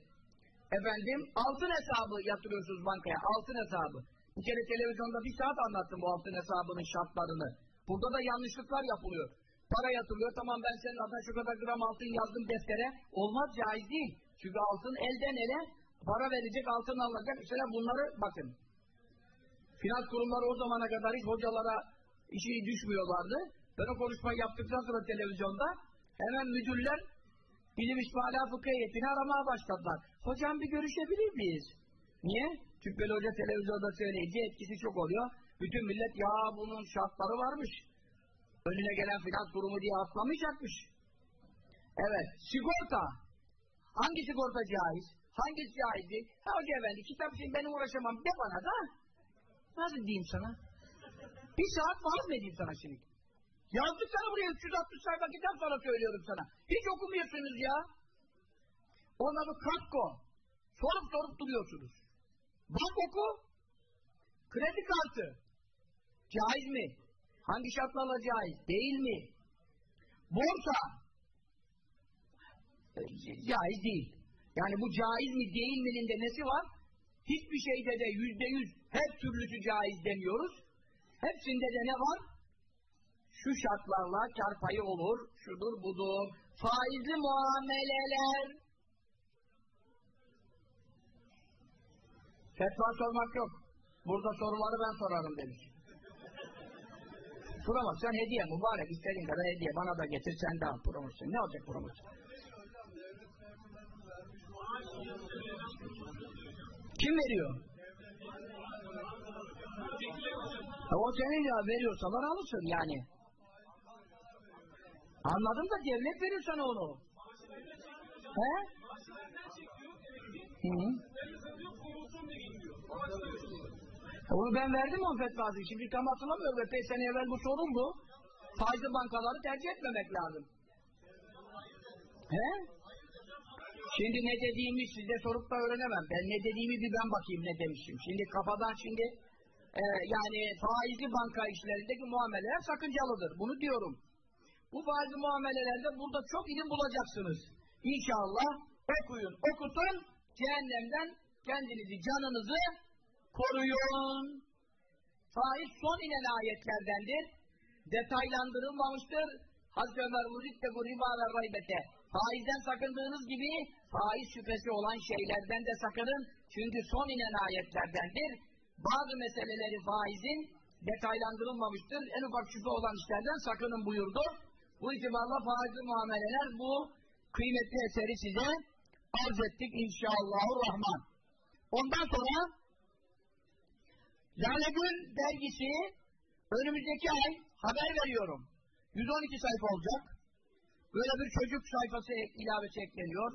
Efendim altın hesabı yatırıyorsunuz bankaya. Altın hesabı. Bir kere televizyonda bir saat anlattım bu altın hesabının şartlarını. Burada da yanlışlıklar yapılıyor. Para yatırılıyor. Tamam ben senin adına şu kadar gram altın yazdım deftere. Olmaz caiz değil. Çünkü altın elden ele para verecek altın alınacak. Mesela bunları bakın. Finans kurumları o zamana kadar hiç hocalara işi düşmüyorlardı. Ben o konuşmayı yaptıktan sonra televizyonda hemen müdürler bilim ismala fıkıh heyetini aramaya başladılar. Hocam bir görüşebilir miyiz? Niye? Cübbeli Hoca televizyonda söyleyince etkisi çok oluyor. Bütün millet ya bunun şartları varmış. Önüne gelen finans kurumu diye atlamayacakmış. Evet, sigorta. Hangi sigorta caiz? Hangisi caiz değil? Ha hoca efendi, kitap için ben uğraşamam de bana da. Nasıl diyeyim sana? Bir saat vaaz mı edeyim sana şimdi? Yazdık sana buraya 360 sayfa kitap sonra söylüyorum sana. Hiç okumuyorsunuz ya. Onun adı Katko. Sorup sorup duruyorsunuz. Bak oku. Kredi kartı. Caiz mi? Hangi şartlarla caiz? Değil mi? Borsa. E, Caiz değil. Yani bu caiz mi değil mi'nin de nesi var? Hiçbir şeyde de yüzde yüz her türlüsü caiz demiyoruz. Hepsinde de ne var? Şu şartlarla kar payı olur, şudur budur. Faizli muameleler. Fetva sormak yok. Burada soruları ben sorarım demiş. Promosyon hediye mübarek istediğin kadar hediye bana da getir sen de al promosyon. Ne olacak promosyon? Kim veriyor? E o senin ya veriyorsalar alırsın yani. Anladım da devlet verir sana onu. He? Hı -hı. Onu ben verdim on fetvası. Şimdi tam hatırlamıyorum. Epey sene evvel bu soruldu. Faizli bankaları tercih etmemek lazım. He? Şimdi ne dediğimi size sorup da öğrenemem. Ben ne dediğimi bir ben bakayım ne demişim. Şimdi kafadan şimdi e, yani faizli banka işlerindeki muameleler sakıncalıdır. Bunu diyorum. Bu faizli muamelelerde burada çok ilim bulacaksınız. İnşallah okuyun, okutun, cehennemden kendinizi, canınızı koruyun. Faiz son inen ayetlerdendir. Detaylandırılmamıştır. Hazreti Ömer Muzik de bu riba ve raybete. Faizden sakındığınız gibi faiz şüphesi olan şeylerden de sakının. Çünkü son inen ayetlerdendir. Bazı meseleleri faizin detaylandırılmamıştır. En ufak şüphe olan işlerden sakının buyurdu. Bu itibarla faizli muameleler bu kıymetli eseri size arz ettik inşallahurrahman. Ondan sonra Lalegül dergisi önümüzdeki ay haber veriyorum. 112 sayfa olacak. Böyle bir çocuk sayfası ilavesi ekleniyor.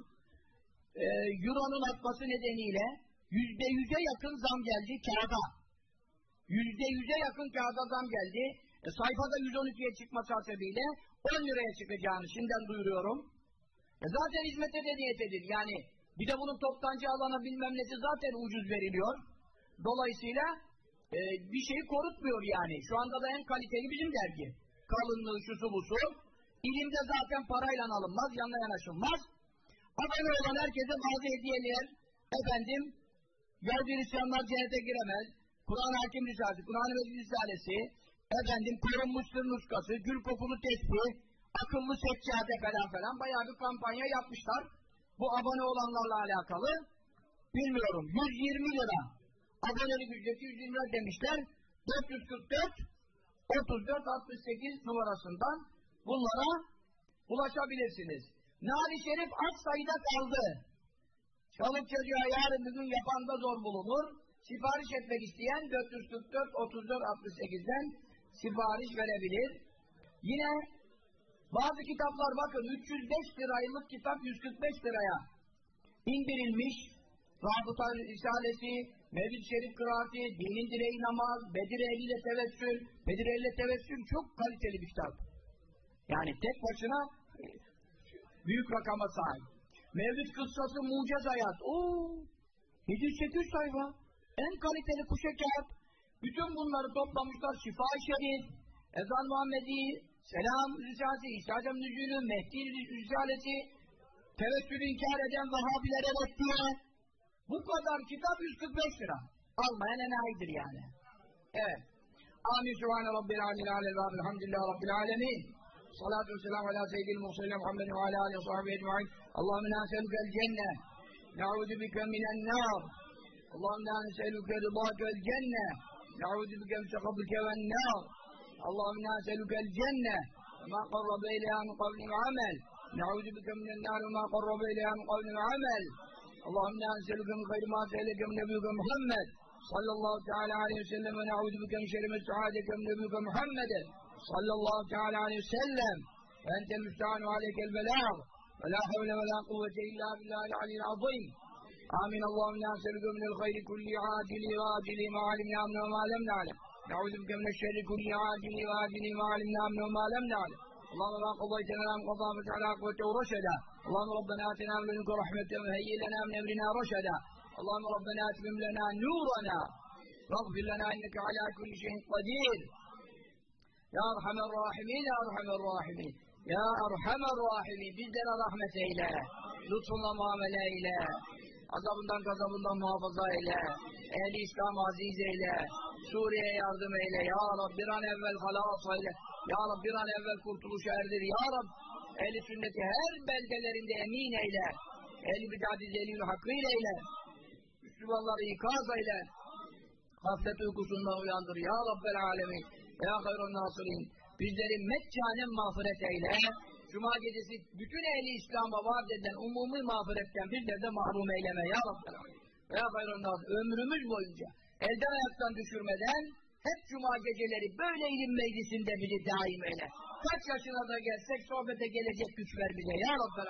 Ee, Euro'nun artması nedeniyle yüzde yüze yakın zam geldi kağıda. Yüzde yüze yakın kağıda zam geldi. E, sayfada 112'ye çıkması hasebiyle 10 liraya çıkacağını şimdiden duyuruyorum. E, zaten hizmete de niyet edin. Yani bir de bunun toptancı alana bilmem nesi zaten ucuz veriliyor. Dolayısıyla e, bir şeyi korutmuyor yani. Şu anda da en kaliteli bizim dergi. Kalınlığı, şusu busu. İlimde zaten parayla alınmaz, yanına yanaşılmaz. Abone olan herkese bazı hediyeler, efendim, Yahudi Hristiyanlar cennete giremez, Kur'an Hakim Risalesi, Kur'an Meclis Risalesi, efendim, korunmuş sır nuskası, gül kokulu tesbih, akıllı seccade falan falan bayağı bir kampanya yapmışlar. Bu abone olanlarla alakalı. Bilmiyorum, 120 lira. Abonelik ücreti 120 lira demişler. 444 34 68 numarasından bunlara ulaşabilirsiniz. Nari Şerif az sayıda kaldı. Çoluk çocuğa yarın bir gün yapan da zor bulunur. Sipariş etmek isteyen 444 34 68'den sipariş verebilir. Yine bazı kitaplar bakın 305 liraylık kitap 145 liraya indirilmiş. Rabıta Risalesi, Mevlid-i Şerif kıraati, dinin direği namaz, Bedir eliyle tevessül. Bedir eliyle tevessül çok kaliteli bir kitap. Yani tek başına büyük rakama sahip. Mevlid kıssası mucez hayat. Oo, 700-800 sayfa. En kaliteli kuşa kağıt. Bütün bunları toplamışlar. Şifa-i Şerif, Ezan Muhammedi, Selam Risalesi, İsa Cemnücülü, Mehdi Risalesi, Tevessülü inkar eden Vahabilere reddiye. Bu kadar kitap 145 lira. Almayan enayidir yani. Evet. Amin. Sübhane Rabbil ve Elhamdülillah Rabbil Alemin. Salatu vesselamu ala seyyidil muhsallam Muhammed ve ala alihi sahbihi ecma'in. Allahümme la neselükel cenne. Na'udu bike minen nar. Allahümme la neselüke rıdakel cenne. Na'udu bike müşakabike ven nar. Allahümme la neselükel cenne. Ma karrabe ileyha min kavli ve amel. Na'udu bike minen nar ve ma karrabe ileyha min kavli ve amel. Allahümme la neselüke min gayri ma seyleke min nebiyyüke Muhammed. Sallallahu teala aleyhi ve sellem ve na'udu bike min şerime suadeke min nebiyyüke Muhammeden. صلى الله تعالى عليه وسلم. وأنت المستعان عليك البلاغ. ولا حول ولا قوة إلا بالله العلي العظيم. آمين. اللهم أنا نسالك من الخير كل عاجل واجل ما علمنا منه وما لم نعلم. نعوذ بك من الشر كل عاجل واجل ما علمنا منه وما لم نعلم. اللهم ما قضيت لنا من قضاء فاجعل عقبته رشدا اللهم ربنا آتنا من لدنك رحمة وهيئ لنا من أمرنا رشدا. اللهم ربنا أتمم لنا نورنا. واغفر لنا إنك على كل شيء قدير. Ya Erhamer Rahimin, Ya Erhamer Rahimin. Ya Erhamer Rahimin, bizlere rahmet eyle. Lütfunla muamele eyle. Azabından gazabından muhafaza eyle. Ehli İslam aziz eyle. Suriye'ye yardım eyle. Ya Rab bir an evvel halas eyle. Ya Rab bir an evvel kurtuluşa erdir. Ya Rab ehli sünneti her beldelerinde emin eyle. Ehli bidadiz elin hakkıyla eyle. Müslümanları ikaz eyle. Hasret uykusundan uyandır. Ya Rabbel alemin ya hayrun nasirin bizleri meccanen mağfiret eyle. Cuma gecesi bütün ehli İslam'a vaat edilen umumi mağfiretten bizleri de mahrum eyleme ya Rabbel ya hayrun nasirin ömrümüz boyunca elden ayaktan düşürmeden hep cuma geceleri böyle ilim meclisinde bizi daim eyle. Kaç yaşına da gelsek sohbete gelecek güç ver bize ya Rabbel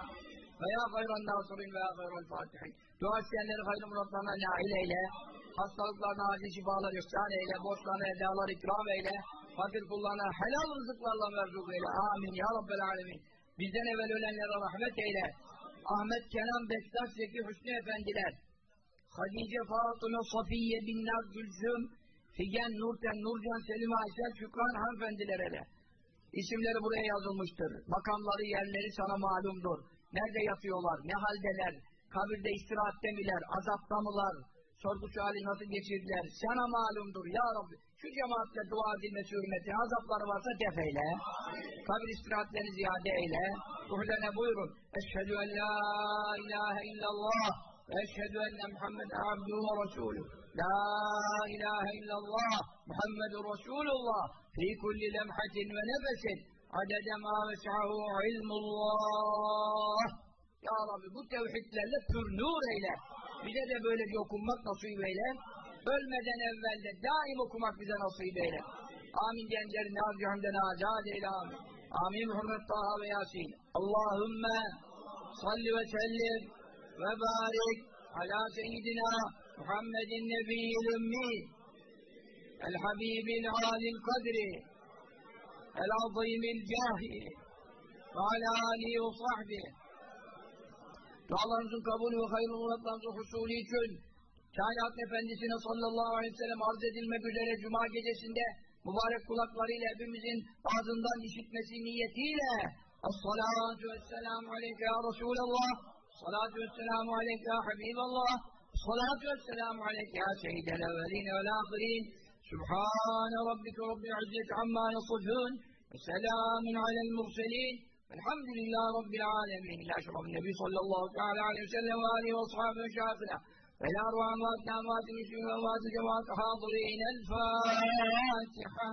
ve ya hayran nasirin ve ya hayran fatihin. Dua isteyenleri hayırlı muratlarına nail eyle. Hastalıklarına acil şifalar ihsan eyle. Borçlarına edalar ikram eyle. Fakir kullarına helal rızıklarla merzuk eyle. Amin ya Rabbel alemin. Bizden evvel ölenlere rahmet eyle. Ahmet Kenan Bektaş Zeki Hüsnü Efendiler. Hadice Fatıma Safiye Binnaz Gülsüm. Figen Nurten Nurcan Selim Aysel Şükran hanımefendilere de. İsimleri buraya yazılmıştır. Makamları, yerleri sana malumdur. Nerede yatıyorlar, ne haldeler, kabirde istirahatte miler, azapta mılar, sorgu suali nasıl geçirdiler, sana malumdur ya Rabbi. Şu cemaatle dua edilmesi hürmeti, azapları varsa def eyle. Kabir istirahatlerini ziyade eyle. Ruhlarına buyurun. Eşhedü en la ilahe illallah ve eşhedü enne Muhammeden abduhu ve. La ilahe illallah Muhammedun Resulullah fi kulli lemhatin ve nefesin adede ma vesahu ilmullah. Ya Rabbi bu tevhidlerle pür nur eyle. Bize de böyle bir okunmak nasip eyle. Ölmeden evvel de daim okumak bize nasip eyle. Amin diyenleri nazihümden azad eyle amin. Amin hürmet Taha ve Yasin. Allahümme salli ve sellim ve barik ala seyyidina Muhammedin nebiyyil ümmi el habibil alil kadri el azimil cahi ve ala alihi ve sahbihi dualarınızın kabulü ve hayırlı muratlarınızın husulü için Kainat Efendisi'ne sallallahu aleyhi ve sellem arz edilmek üzere Cuma gecesinde mübarek kulaklarıyla hepimizin ağzından işitmesi niyetiyle Es-salatu vesselamu aleyke ya Resulallah Salatu vesselamu aleyke ya Habiballah Salatu vesselamu aleyke ya seyyidel evveline vel ahirin. Subhane rabbike rabbil izzeti amma yasifun selamun alel murselin الحمد لله رب العالمين. إلى أشرف النبي صلى الله تعالى عليه وسلم وآله وأصحابه وشافنا إلى أرواح أمواتنا أموات المسلمين وأموات الجماعة حاضرين. الفاتحة.